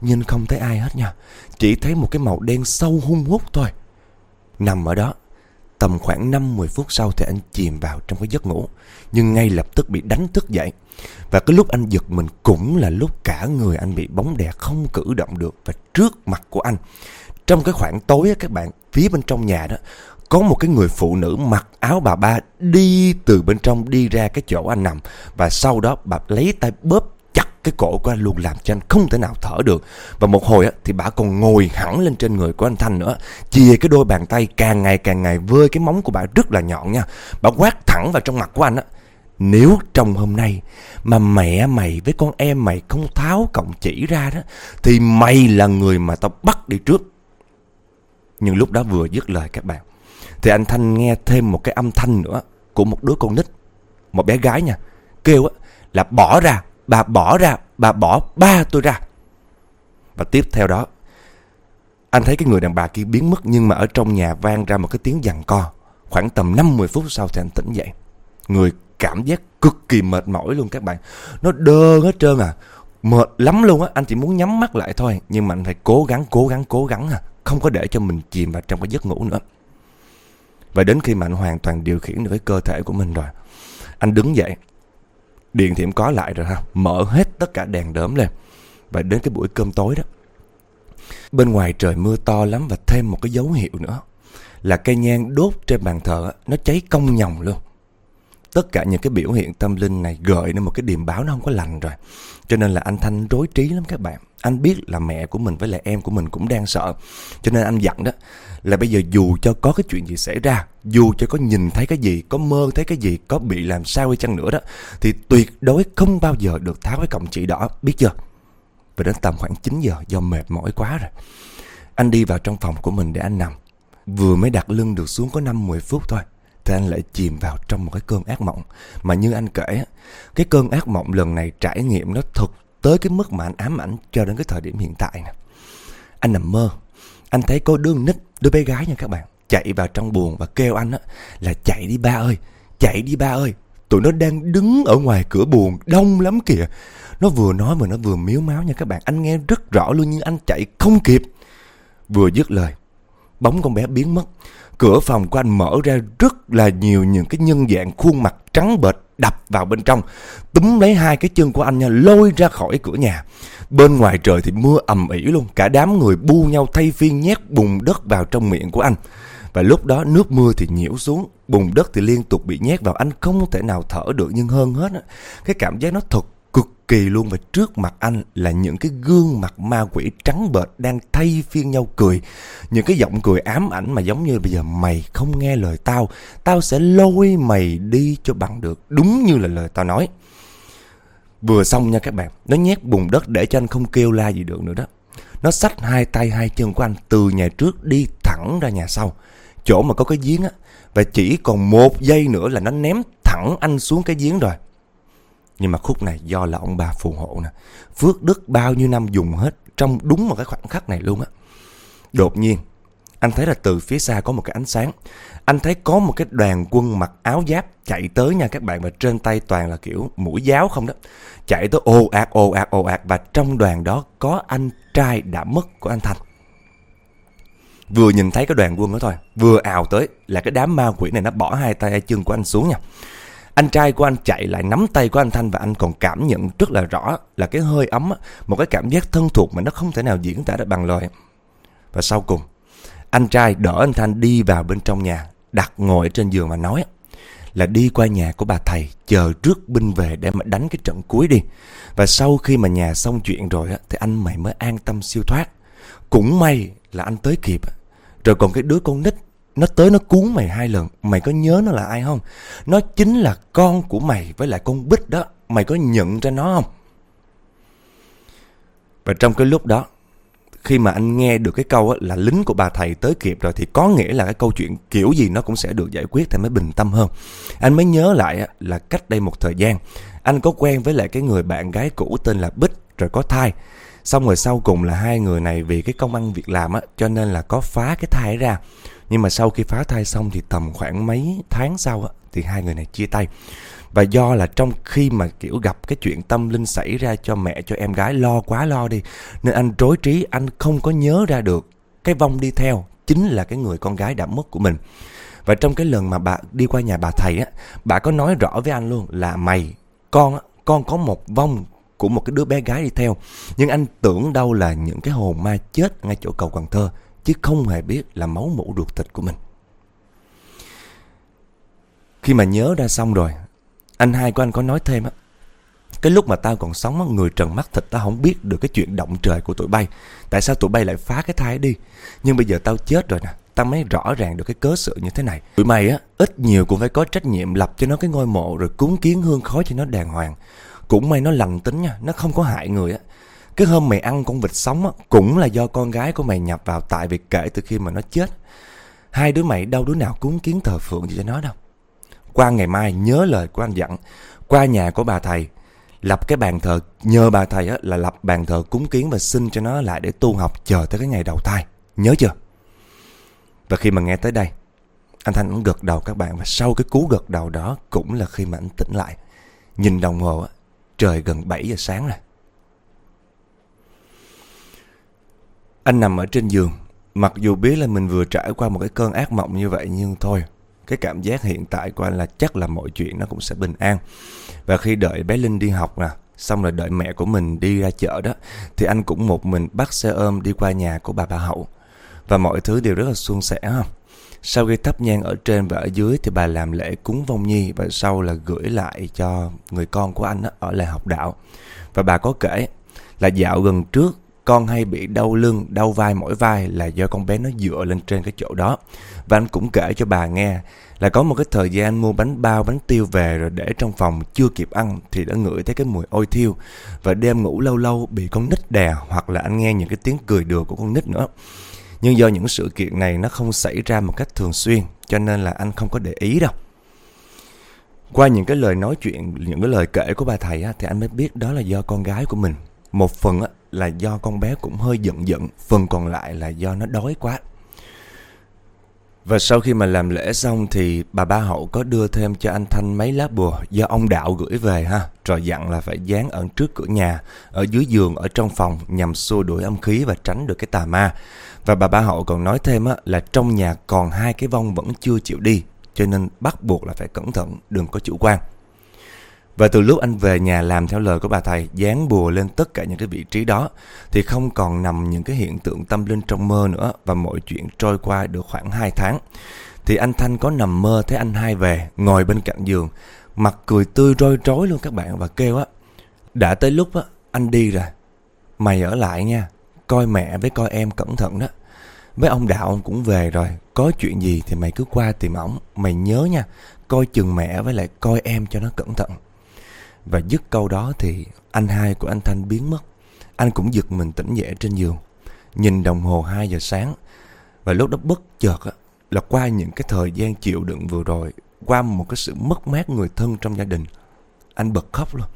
Nhưng không thấy ai hết nha. Chỉ thấy một cái màu đen sâu hung hút thôi. Nằm ở đó, Tầm khoảng 5-10 phút sau thì anh chìm vào trong cái giấc ngủ. Nhưng ngay lập tức bị đánh thức dậy. Và cái lúc anh giật mình cũng là lúc cả người anh bị bóng đè không cử động được. Và trước mặt của anh trong cái khoảng tối á các bạn Phía bên trong nhà đó Có một cái người phụ nữ mặc áo bà ba Đi từ bên trong đi ra cái chỗ anh nằm. Và sau đó bà lấy tay bóp chặt cái cổ của anh luôn làm cho anh không thể nào thở được. Và một hồi á, thì bà còn ngồi hẳn lên trên người của anh Thanh nữa Chìa cái đôi bàn tay càng ngày càng ngày vơi cái móng của bà rất là nhọn nha. Bà quát thẳng vào trong mặt của anh á Nếu trong hôm nay mà mẹ mày với con em mày không tháo cọng chỉ ra đó Thì mày là người mà tao bắt đi trước. Nhưng lúc đó vừa dứt lời các bạn Thì anh Thanh nghe thêm một cái âm thanh nữa Của một đứa con nít Một bé gái nha Kêu á là bỏ ra Bà bỏ ra, bà bỏ ba tôi ra. Và tiếp theo đó, anh thấy cái người đàn bà kia biến mất nhưng mà ở trong nhà vang ra một cái tiếng giằng co. Khoảng tầm 50 phút sau thì anh tỉnh dậy. Người cảm giác cực kỳ mệt mỏi luôn các bạn. Nó đơ hết trơn à. Mệt lắm luôn á, anh chỉ muốn nhắm mắt lại thôi. Nhưng mà anh phải cố gắng, cố gắng, cố gắng à. Không có để cho mình chìm vào trong cái giấc ngủ nữa. Và đến khi mà anh hoàn toàn điều khiển được cái cơ thể của mình rồi. Anh đứng dậy, Điện thì có lại rồi ha Mở hết tất cả đèn đớm lên Và đến cái buổi cơm tối đó Bên ngoài trời mưa to lắm Và thêm một cái dấu hiệu nữa Là cây nhang đốt trên bàn thờ Nó cháy cong nhòng luôn Tất cả những cái biểu hiện tâm linh này Gợi nên một cái điềm báo nó không có lành rồi Cho nên là anh Thanh rối trí lắm các bạn anh biết là mẹ của mình với lại em của mình cũng đang sợ Cho nên anh dặn đó là bây giờ dù cho có cái chuyện gì xảy ra, dù cho có nhìn thấy cái gì, có mơ thấy cái gì, có bị làm sao đi chăng nữa đó, thì tuyệt đối không bao giờ được tháo cái cọng chỉ đỏ, biết chưa? Và đến tầm khoảng 9 giờ do mệt mỏi quá rồi. Anh đi vào trong phòng của mình để anh nằm. Vừa mới đặt lưng được xuống có 5-10 phút thôi. Thì anh lại chìm vào trong một cái cơn ác mộng. Mà như anh kể, cái cơn ác mộng lần này trải nghiệm nó thực tới cái mức mà anh ám ảnh cho đến cái thời điểm hiện tại nè. Anh nằm mơ, anh thấy có đứa nít Đứa bé gái nha các bạn Chạy vào trong buồng và kêu anh á Là chạy đi ba ơi Chạy đi ba ơi. Tụi nó đang đứng ở ngoài cửa buồng Đông lắm kìa. Nó vừa nói mà nó vừa miếu máu nha các bạn. Anh nghe rất rõ luôn nhưng anh chạy không kịp. Vừa dứt lời Bóng con bé biến mất. Cửa phòng của anh mở ra rất là nhiều những cái nhân dạng khuôn mặt trắng bệch đập vào bên trong. Túm lấy hai cái chân của anh nha, lôi ra khỏi cửa nhà. Bên ngoài trời thì mưa ầm ĩ luôn, cả đám người bu nhau thay phiên nhét bùn đất vào trong miệng của anh. Và lúc đó nước mưa thì nhiễu xuống, bùn đất thì liên tục bị nhét vào, anh không thể nào thở được nhưng hơn hết cái cảm giác nó thật cực kỳ luôn và trước mặt anh là những cái gương mặt ma quỷ trắng bệch đang thay phiên nhau cười. Những cái giọng cười ám ảnh mà giống như bây giờ mày không nghe lời tao, tao sẽ lôi mày đi cho bằng được. Đúng như là lời tao nói. Vừa xong nha các bạn, nó nhét bùn đất để cho anh không kêu la gì được nữa đó. Nó xách hai tay hai chân của anh từ nhà trước đi thẳng ra nhà sau. Chỗ mà có cái giếng á. Và chỉ còn một giây nữa là nó ném thẳng anh xuống cái giếng rồi. Nhưng mà khúc này do là ông bà phù hộ nè. Phước đức bao nhiêu năm dùng hết trong đúng một cái khoảnh khắc này luôn á. Đột nhiên, anh thấy là từ phía xa có một cái ánh sáng. Anh thấy có một cái đoàn quân mặc áo giáp chạy tới nha các bạn và trên tay toàn là kiểu mũi giáo không đó. Chạy tới ồ ạt ồ ạt ồ ạt và trong đoàn đó có anh trai đã mất của anh Thành. Vừa nhìn thấy cái đoàn quân đó thôi, vừa ào tới là cái đám ma quỷ này nó bỏ hai tay hai chân của anh xuống nha. Anh trai của anh chạy lại nắm tay của anh Thanh và anh còn cảm nhận rất là rõ là cái hơi ấm, một cái cảm giác thân thuộc mà nó không thể nào diễn tả được bằng lời. Và sau cùng, anh trai đỡ anh Thanh đi vào bên trong nhà, đặt ngồi ở trên giường và nói là đi qua nhà của bà thầy chờ rước binh về để mà đánh cái trận cuối đi. Và sau khi mà nhà xong chuyện rồi thì anh mày mới an tâm siêu thoát. Cũng may là anh tới kịp. Rồi còn cái đứa con nít nó tới nó cuốn mày hai lần. Mày có nhớ nó là ai không? Nó chính là con của mày với lại con Bích đó. Mày có nhận ra nó không? Và trong cái lúc đó, Khi mà anh nghe được cái câu là lính của bà thầy tới kịp rồi, Thì có nghĩa là cái câu chuyện kiểu gì nó cũng sẽ được giải quyết Thì mới bình tâm hơn. Anh mới nhớ lại là cách đây một thời gian, Anh có quen với lại cái người bạn gái cũ tên là Bích, Rồi có thai. Xong rồi sau cùng là hai người này vì cái công ăn việc làm á, Cho nên là có phá cái thai ra nhưng mà sau khi phá thai xong thì tầm khoảng mấy tháng sau thì hai người này chia tay. Và do là trong khi mà, kiểu, gặp cái chuyện tâm linh xảy ra cho mẹ, cho em gái lo quá lo đi, Nên anh rối trí, anh không có nhớ ra được cái vong đi theo chính là cái người con gái đã mất của mình Và trong cái lần mà bà đi qua nhà bà thầy á, Bà có nói rõ với anh luôn là, mày, con con có một vong của một cái đứa bé gái đi theo, Nhưng anh tưởng đâu là những cái hồn ma chết ngay chỗ cầu Cần Thơ chứ không hề biết là máu mũ ruột thịt của mình. Khi mà nhớ ra xong rồi, anh hai của anh có nói thêm á, cái lúc mà tao còn sống á, người trần mắt thịt tao không biết được cái chuyện động trời của tụi bay. Tại sao tụi bay lại phá cái thai đi? Nhưng bây giờ tao chết rồi nè, tao mới rõ ràng được cái cớ sự như thế này. Tụi mày á, ít nhiều cũng phải có trách nhiệm lập cho nó cái ngôi mộ rồi cúng kiến hương khói cho nó đàng hoàng. Cũng may nó lành tính nha, nó không có hại người á. Cái hôm mày ăn con vịt sống á, cũng là do con gái của mày nhập vào tại vì kể từ khi mà nó chết. Hai đứa mày đâu đứa nào cúng kiến thờ phượng gì cho nó đâu. Qua ngày mai nhớ lời của anh dặn, qua nhà của bà thầy, lập cái bàn thờ, nhờ bà thầy á, là lập bàn thờ cúng kiến và xin cho nó lại để tu học chờ tới cái ngày đầu thai. Nhớ chưa? Và khi mà nghe tới đây, anh Thanh cũng gật đầu các bạn và sau cái cú gật đầu đó cũng là khi mà anh tỉnh lại. Nhìn đồng hồ á, trời gần 7 giờ sáng rồi. Anh nằm ở trên giường, mặc dù biết là mình vừa trải qua một cái cơn ác mộng như vậy nhưng thôi, cái cảm giác hiện tại của anh là chắc là mọi chuyện nó cũng sẽ bình an. Và khi đợi bé Linh đi học nè, xong rồi đợi mẹ của mình đi ra chợ đó, thì anh cũng một mình bắt xe ôm đi qua nhà của bà bà Hậu. Và mọi thứ đều rất là suôn sẻ không? Sau khi thắp nhang ở trên và ở dưới thì bà làm lễ cúng vong nhi và sau là gửi lại cho người con của anh ở lại học đạo. Và bà có kể là dạo gần trước con hay bị đau lưng, đau vai mỗi vai là do con bé nó dựa lên trên cái chỗ đó. Và anh cũng kể cho bà nghe là có một cái thời gian mua bánh bao, bánh tiêu về rồi để trong phòng chưa kịp ăn thì đã ngửi thấy cái mùi ôi thiêu. Và đêm ngủ lâu lâu bị con nít đè hoặc là anh nghe những cái tiếng cười đùa của con nít nữa. Nhưng do những sự kiện này nó không xảy ra một cách thường xuyên cho nên là anh không có để ý đâu. Qua những cái lời nói chuyện, những cái lời kể của bà thầy á, thì anh mới biết đó là do con gái của mình. Một phần á, là do con bé cũng hơi giận giận, phần còn lại là do nó đói quá. Và sau khi mà làm lễ xong thì bà ba hậu có đưa thêm cho anh Thanh mấy lá bùa do ông đạo gửi về ha, rồi dặn là phải dán ở trước cửa nhà, ở dưới giường, ở trong phòng nhằm xua đuổi âm khí và tránh được cái tà ma. Và bà ba hậu còn nói thêm á, là trong nhà còn hai cái vong vẫn chưa chịu đi, cho nên bắt buộc là phải cẩn thận, đừng có chủ quan. Và từ lúc anh về nhà làm theo lời của bà thầy, dán bùa lên tất cả những cái vị trí đó, thì không còn nằm những cái hiện tượng tâm linh trong mơ nữa và mọi chuyện trôi qua được khoảng 2 tháng. Thì anh Thanh có nằm mơ thấy anh hai về, ngồi bên cạnh giường, mặt cười tươi rôi rối luôn các bạn và kêu á, Đã tới lúc á, anh đi rồi. Mày ở lại nha. Coi mẹ với coi em cẩn thận đó. Với ông Đạo ông cũng về rồi. Có chuyện gì thì mày cứ qua tìm ổng. Mày nhớ nha. Coi chừng mẹ với lại coi em cho nó cẩn thận. Và dứt câu đó thì anh hai của anh Thanh biến mất. Anh cũng giật mình tỉnh dậy trên giường. Nhìn đồng hồ 2 giờ sáng. Và lúc đó bất chợt á, là qua những cái thời gian chịu đựng vừa rồi. Qua một cái sự mất mát người thân trong gia đình. Anh bật khóc luôn.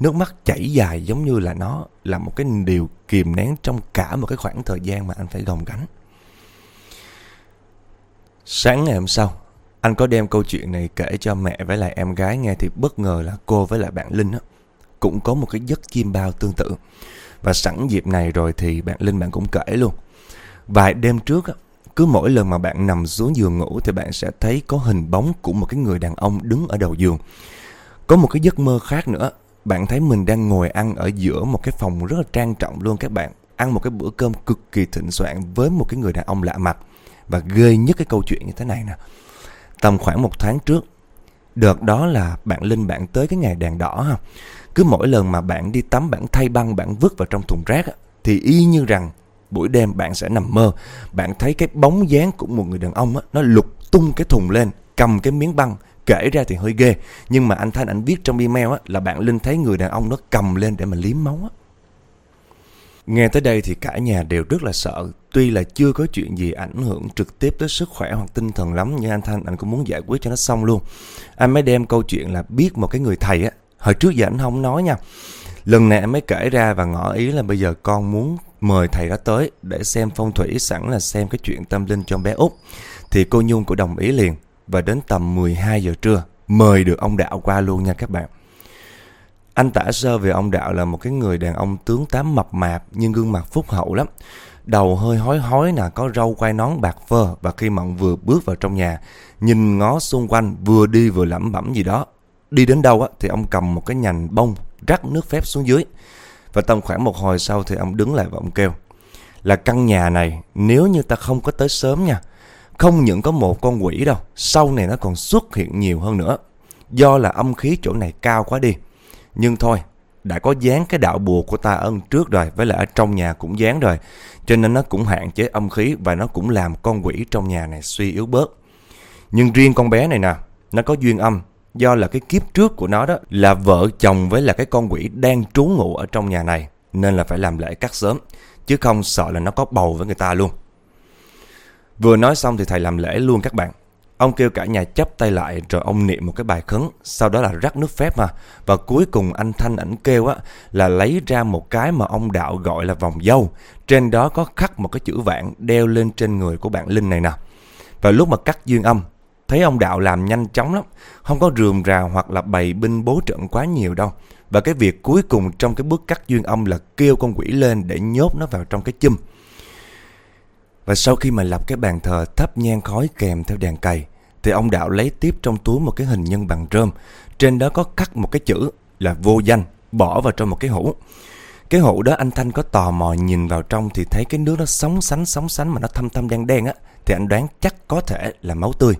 Nước mắt chảy dài giống như là nó là một cái điều kìm nén trong cả một cái khoảng thời gian mà anh phải gồng gánh. Sáng ngày hôm sau, anh có đem câu chuyện này kể cho mẹ với lại em gái nghe thì bất ngờ là cô với lại bạn Linh á, cũng có một cái giấc chim bao tương tự. Và sẵn dịp này rồi thì bạn Linh bạn cũng kể luôn. Vài đêm trước á, cứ mỗi lần mà bạn nằm xuống giường ngủ thì bạn sẽ thấy có hình bóng của một cái người đàn ông đứng ở đầu giường. Có một cái giấc mơ khác nữa, bạn thấy mình đang ngồi ăn ở giữa một cái phòng rất là trang trọng luôn các bạn. Ăn một cái bữa cơm cực kỳ thịnh soạn với một cái người đàn ông lạ mặt. Và ghê nhất cái câu chuyện như thế này nè. Tầm khoảng một tháng trước, đợt đó là bạn Linh bạn tới cái ngày đèn đỏ ha. Cứ mỗi lần mà bạn đi tắm bạn thay băng bạn vứt vào trong thùng rác thì y như rằng buổi đêm bạn sẽ nằm mơ. Bạn thấy cái bóng dáng của một người đàn ông á, nó lục tung cái thùng lên, cầm cái miếng băng kể ra thì hơi ghê nhưng mà anh Thanh anh viết trong email á, là bạn Linh thấy người đàn ông nó cầm lên để mà liếm máu á. Nghe tới đây thì cả nhà đều rất là sợ. Tuy là chưa có chuyện gì ảnh hưởng trực tiếp tới sức khỏe hoặc tinh thần lắm, Nhưng anh Thanh, anh cũng muốn giải quyết cho nó xong luôn. Anh mới đem câu chuyện là biết một cái người thầy á. Hồi trước giờ anh không nói nha. Lần này anh mới kể ra và ngỏ ý là bây giờ con muốn mời thầy đó tới Để xem phong thủy, sẵn là xem cái chuyện tâm linh cho bé út. Thì cô Nhung cũng đồng ý liền. Và đến tầm 12 giờ trưa, Mời được ông Đạo qua luôn nha các bạn anh tả sơ về ông Đạo là một cái người đàn ông tướng tám mập mạp nhưng gương mặt phúc hậu lắm. Đầu hơi hói hói nè, có râu quai nón bạc phơ và khi mà ông vừa bước vào trong nhà, nhìn ngó xung quanh vừa đi vừa lẩm bẩm gì đó. Đi đến đâu á thì ông cầm một cái nhành bông rắc nước phép xuống dưới. Và tầm khoảng một hồi sau thì ông đứng lại và ông kêu là căn nhà này nếu như ta không có tới sớm nha, không những có một con quỷ đâu, sau này nó còn xuất hiện nhiều hơn nữa. Do là âm khí chỗ này cao quá đi. Nhưng thôi, đã có dán cái đạo bùa của ta ân trước rồi, với lại ở trong nhà cũng dán rồi. Cho nên nó cũng hạn chế âm khí và nó cũng làm con quỷ trong nhà này suy yếu bớt. Nhưng riêng con bé này nè, nó có duyên âm. Do là cái kiếp trước của nó đó là vợ chồng với là cái con quỷ đang trú ngụ ở trong nhà này. Nên là phải làm lễ cắt sớm. Chứ không sợ là nó có bầu với người ta luôn. Vừa nói xong thì thầy làm lễ luôn các bạn. Ông kêu cả nhà chấp tay lại rồi ông niệm một cái bài khấn, sau đó là rắc nước phép mà. Và cuối cùng anh Thanh ảnh kêu á là lấy ra một cái mà ông đạo gọi là vòng dâu. Trên đó có khắc một cái chữ vạn đeo lên trên người của bạn Linh này nè. Và lúc mà cắt duyên âm, thấy ông đạo làm nhanh chóng lắm, không có rườm rà hoặc là bày binh bố trận quá nhiều đâu. Và cái việc cuối cùng trong cái bước cắt duyên âm là kêu con quỷ lên để nhốt nó vào trong cái chum. Và sau khi mà lập cái bàn thờ thắp nhang khói kèm theo đèn cày thì ông đạo lấy tiếp trong túi một cái hình nhân bằng rơm. Trên đó có khắc một cái chữ là vô danh, bỏ vào trong một cái hũ. Cái hũ đó anh Thanh có tò mò nhìn vào trong thì thấy cái nước nó sóng sánh sóng sánh mà nó thâm thâm đen đen á. Thì anh đoán chắc có thể là máu tươi.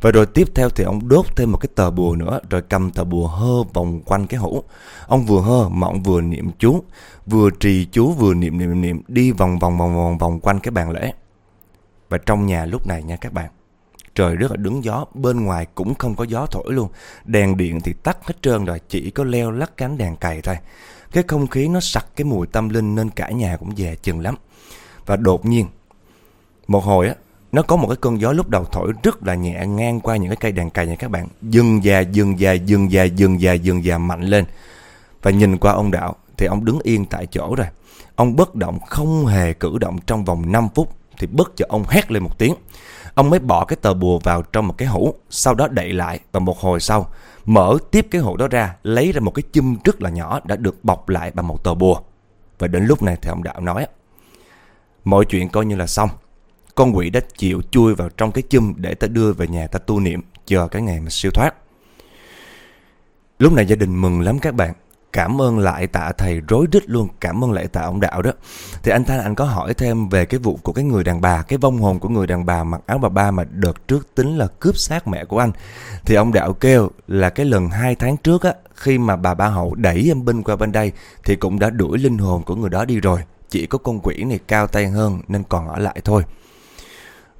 Và rồi tiếp theo thì ông đốt thêm một cái tờ bùa nữa Rồi cầm tờ bùa hơ vòng quanh cái hũ Ông vừa hơ mà ông vừa niệm chú Vừa trì chú vừa niệm niệm niệm Đi vòng vòng vòng vòng vòng quanh cái bàn lễ Và trong nhà lúc này nha các bạn Trời rất là đứng gió, bên ngoài cũng không có gió thổi luôn. Đèn điện thì tắt hết trơn rồi, chỉ có leo lắc cánh đèn cày thôi. Cái không khí nó sặc cái mùi tâm linh nên cả nhà cũng dè chừng lắm. Và đột nhiên, một hồi á, nó có một cái cơn gió lúc đầu thổi rất là nhẹ ngang qua những cái cây đàn cày nha các bạn. Dừng già, dừng già, dừng già, dừng già, dừng già mạnh lên. Và nhìn qua ông đạo thì ông đứng yên tại chỗ rồi. Ông bất động không hề cử động trong vòng 5 phút thì bất chợt ông hét lên một tiếng. Ông mới bỏ cái tờ bùa vào trong một cái hũ, sau đó đậy lại và một hồi sau, mở tiếp cái hũ đó ra, lấy ra một cái chum rất là nhỏ đã được bọc lại bằng một tờ bùa. Và đến lúc này thì ông đạo nói, mọi chuyện coi như là xong. Con quỷ đã chịu chui vào trong cái chum để ta đưa về nhà ta tu niệm, chờ cái ngày mà siêu thoát. Lúc này gia đình mừng lắm các bạn. cảm ơn lại tạ thầy rối rít luôn. Cảm ơn lại tạ ông đạo đó. Thì anh thanh anh có hỏi thêm về cái vụ của cái người đàn bà cái vong hồn của người đàn bà mặc áo bà ba mà đợt trước tính là cướp xác mẹ của anh. Thì ông đạo kêu là cái lần hai tháng trước á khi mà bà ba hậu đẩy em binh qua bên đây thì cũng đã đuổi linh hồn của người đó đi rồi. Chỉ có con quỷ này cao tay hơn nên còn ở lại thôi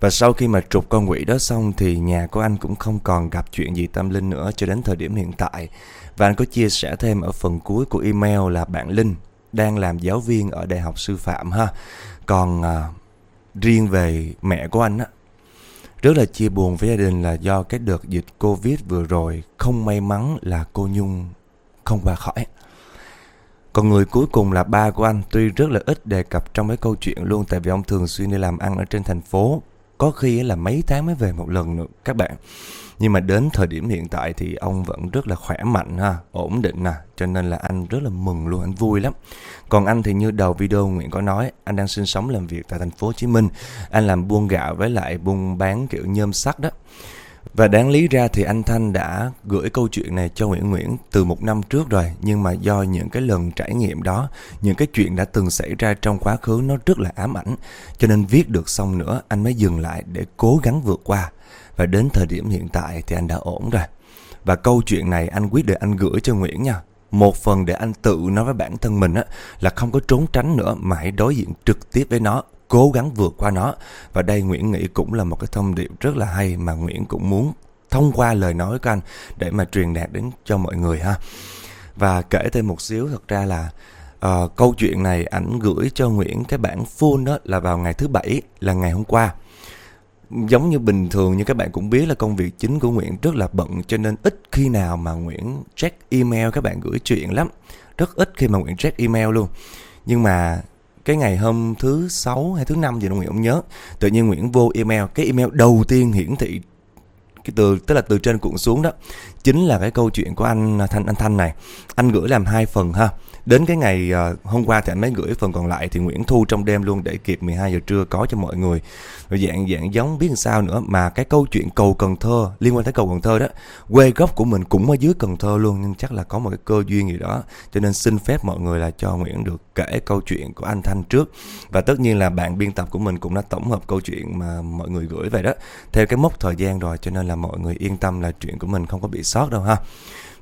và sau khi mà trục con quỷ đó xong thì nhà của anh cũng không còn gặp chuyện gì tâm linh nữa cho đến thời điểm hiện tại. Và anh có chia sẻ thêm ở phần cuối của email là bạn Linh đang làm giáo viên ở Đại học Sư phạm ha. Còn à, riêng về mẹ của anh á, rất là chia buồn với gia đình là do cái đợt dịch Covid vừa rồi không may mắn là cô Nhung không qua khỏi. Còn người cuối cùng là ba của anh tuy rất là ít đề cập trong cái câu chuyện luôn tại vì ông thường xuyên đi làm ăn ở trên thành phố có khi là mấy tháng mới về một lần nữa, các bạn. Nhưng mà đến thời điểm hiện tại thì ông vẫn rất là khỏe mạnh ha, ổn định nè, cho nên là anh rất là mừng luôn, anh vui lắm. Còn anh thì như đầu video nguyện có nói, anh đang sinh sống làm việc tại thành phố hồ chí minh. Anh làm buôn gạo với lại buôn bán kiểu nhôm sắt đó và đáng lý ra thì anh Thanh đã gửi câu chuyện này cho Nguyễn Nguyễn từ một năm trước rồi, Nhưng mà do những cái lần trải nghiệm đó, Những cái chuyện đã từng xảy ra trong quá khứ nó rất là ám ảnh, Cho nên viết được xong nữa, anh mới dừng lại để cố gắng vượt qua. Và đến thời điểm hiện tại thì anh đã ổn rồi. Và câu chuyện này anh quyết định anh gửi cho Nguyễn nha. Một phần để anh tự nói với bản thân mình á, là không có trốn tránh nữa, mà hãy đối diện trực tiếp với nó cố gắng vượt qua nó. Và đây Nguyễn nghĩ cũng là một cái thông điệp rất là hay mà Nguyễn cũng muốn thông qua lời nói của anh để mà truyền đạt đến cho mọi người ha. Và kể thêm một xíu thật ra là uh, câu chuyện này ảnh gửi cho Nguyễn cái bản full đó là vào ngày thứ bảy là ngày hôm qua. Giống như bình thường như các bạn cũng biết là công việc chính của Nguyễn rất là bận cho nên ít khi nào mà Nguyễn check email các bạn gửi chuyện lắm. Rất ít khi mà Nguyễn check email luôn. Nhưng mà cái ngày hôm thứ sáu hay thứ năm gì đâu Nguyễn không nhớ. Tự nhiên Nguyễn vô email. Cái email đầu tiên hiển thị cái từ, tức là từ trên cuộn xuống đó, chính là cái câu chuyện của anh, Thanh anh Thanh này. Anh gửi làm hai phần ha. Đến cái ngày uh, hôm qua thì anh mới gửi phần còn lại thì Nguyễn thu trong đêm luôn để kịp 12 giờ trưa có cho mọi người. Rồi dạng dạng giống biết làm sao nữa mà cái câu chuyện cầu Cần Thơ liên quan tới cầu Cần Thơ đó, quê gốc của mình cũng ở dưới Cần Thơ luôn nhưng chắc là có một cái cơ duyên gì đó. Cho nên xin phép mọi người là cho Nguyễn được kể câu chuyện của anh Thanh trước. Và tất nhiên là bạn biên tập của mình cũng đã tổng hợp câu chuyện mà mọi người gửi về đó theo cái mốc thời gian rồi cho nên là mọi người yên tâm là chuyện của mình không có bị sót đâu ha.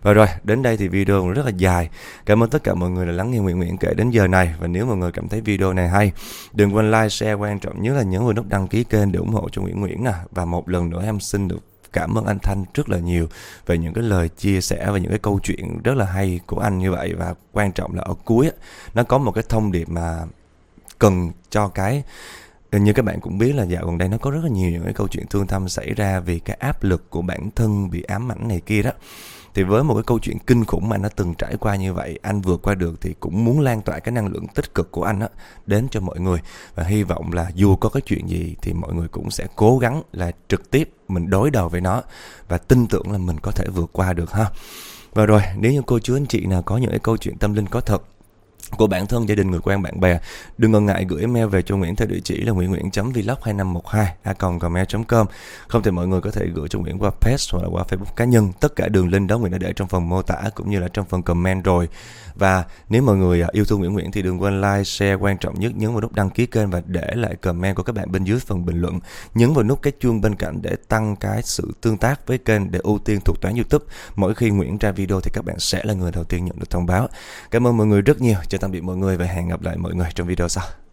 Và rồi, đến đây thì video cũng rất là dài. Cảm ơn tất cả mọi người đã lắng nghe Nguyễn Nguyễn kể đến giờ này. Và nếu mọi người cảm thấy video này hay, đừng quên like, share, quan trọng nhất là nhấn vào nút đăng ký kênh để ủng hộ cho Nguyễn Nguyễn nè. Và một lần nữa em xin được cảm ơn anh Thanh rất là nhiều về những cái lời chia sẻ và những cái câu chuyện rất là hay của anh như vậy và quan trọng là ở cuối nó có một cái thông điệp mà cần cho cái như các bạn cũng biết là dạo gần đây nó có rất là nhiều những cái câu chuyện thương tâm xảy ra vì cái áp lực của bản thân bị ám ảnh này kia đó thì với một cái câu chuyện kinh khủng mà nó từng trải qua như vậy, anh vượt qua được thì cũng muốn lan tỏa cái năng lượng tích cực của anh á, đến cho mọi người. Và hy vọng là dù có cái chuyện gì thì mọi người cũng sẽ cố gắng là trực tiếp mình đối đầu với nó và tin tưởng là mình có thể vượt qua được ha. Và rồi, nếu như cô chú anh chị nào có những cái câu chuyện tâm linh có thật của bản thân, gia đình, người quen, bạn bè. Đừng ngần ngại gửi email về cho Nguyễn theo địa chỉ là nguyễn nguyễn vlog 2512 a gmail.com không thì mọi người có thể gửi cho Nguyễn qua page hoặc là qua Facebook cá nhân. Tất cả đường link đó Nguyễn đã để trong phần mô tả cũng như là trong phần comment rồi. Và nếu mọi người à, yêu thương Nguyễn Nguyễn thì đừng quên like, share, quan trọng nhất nhấn vào nút đăng ký kênh và để lại comment của các bạn bên dưới phần bình luận. Nhấn vào nút cái chuông bên cạnh để tăng cái sự tương tác với kênh để ưu tiên thuật toán YouTube. Mỗi khi Nguyễn ra video thì các bạn sẽ là người đầu tiên nhận được thông báo. Cảm ơn mọi người rất nhiều chào tạm biệt mọi người và hẹn gặp lại mọi người trong video sau.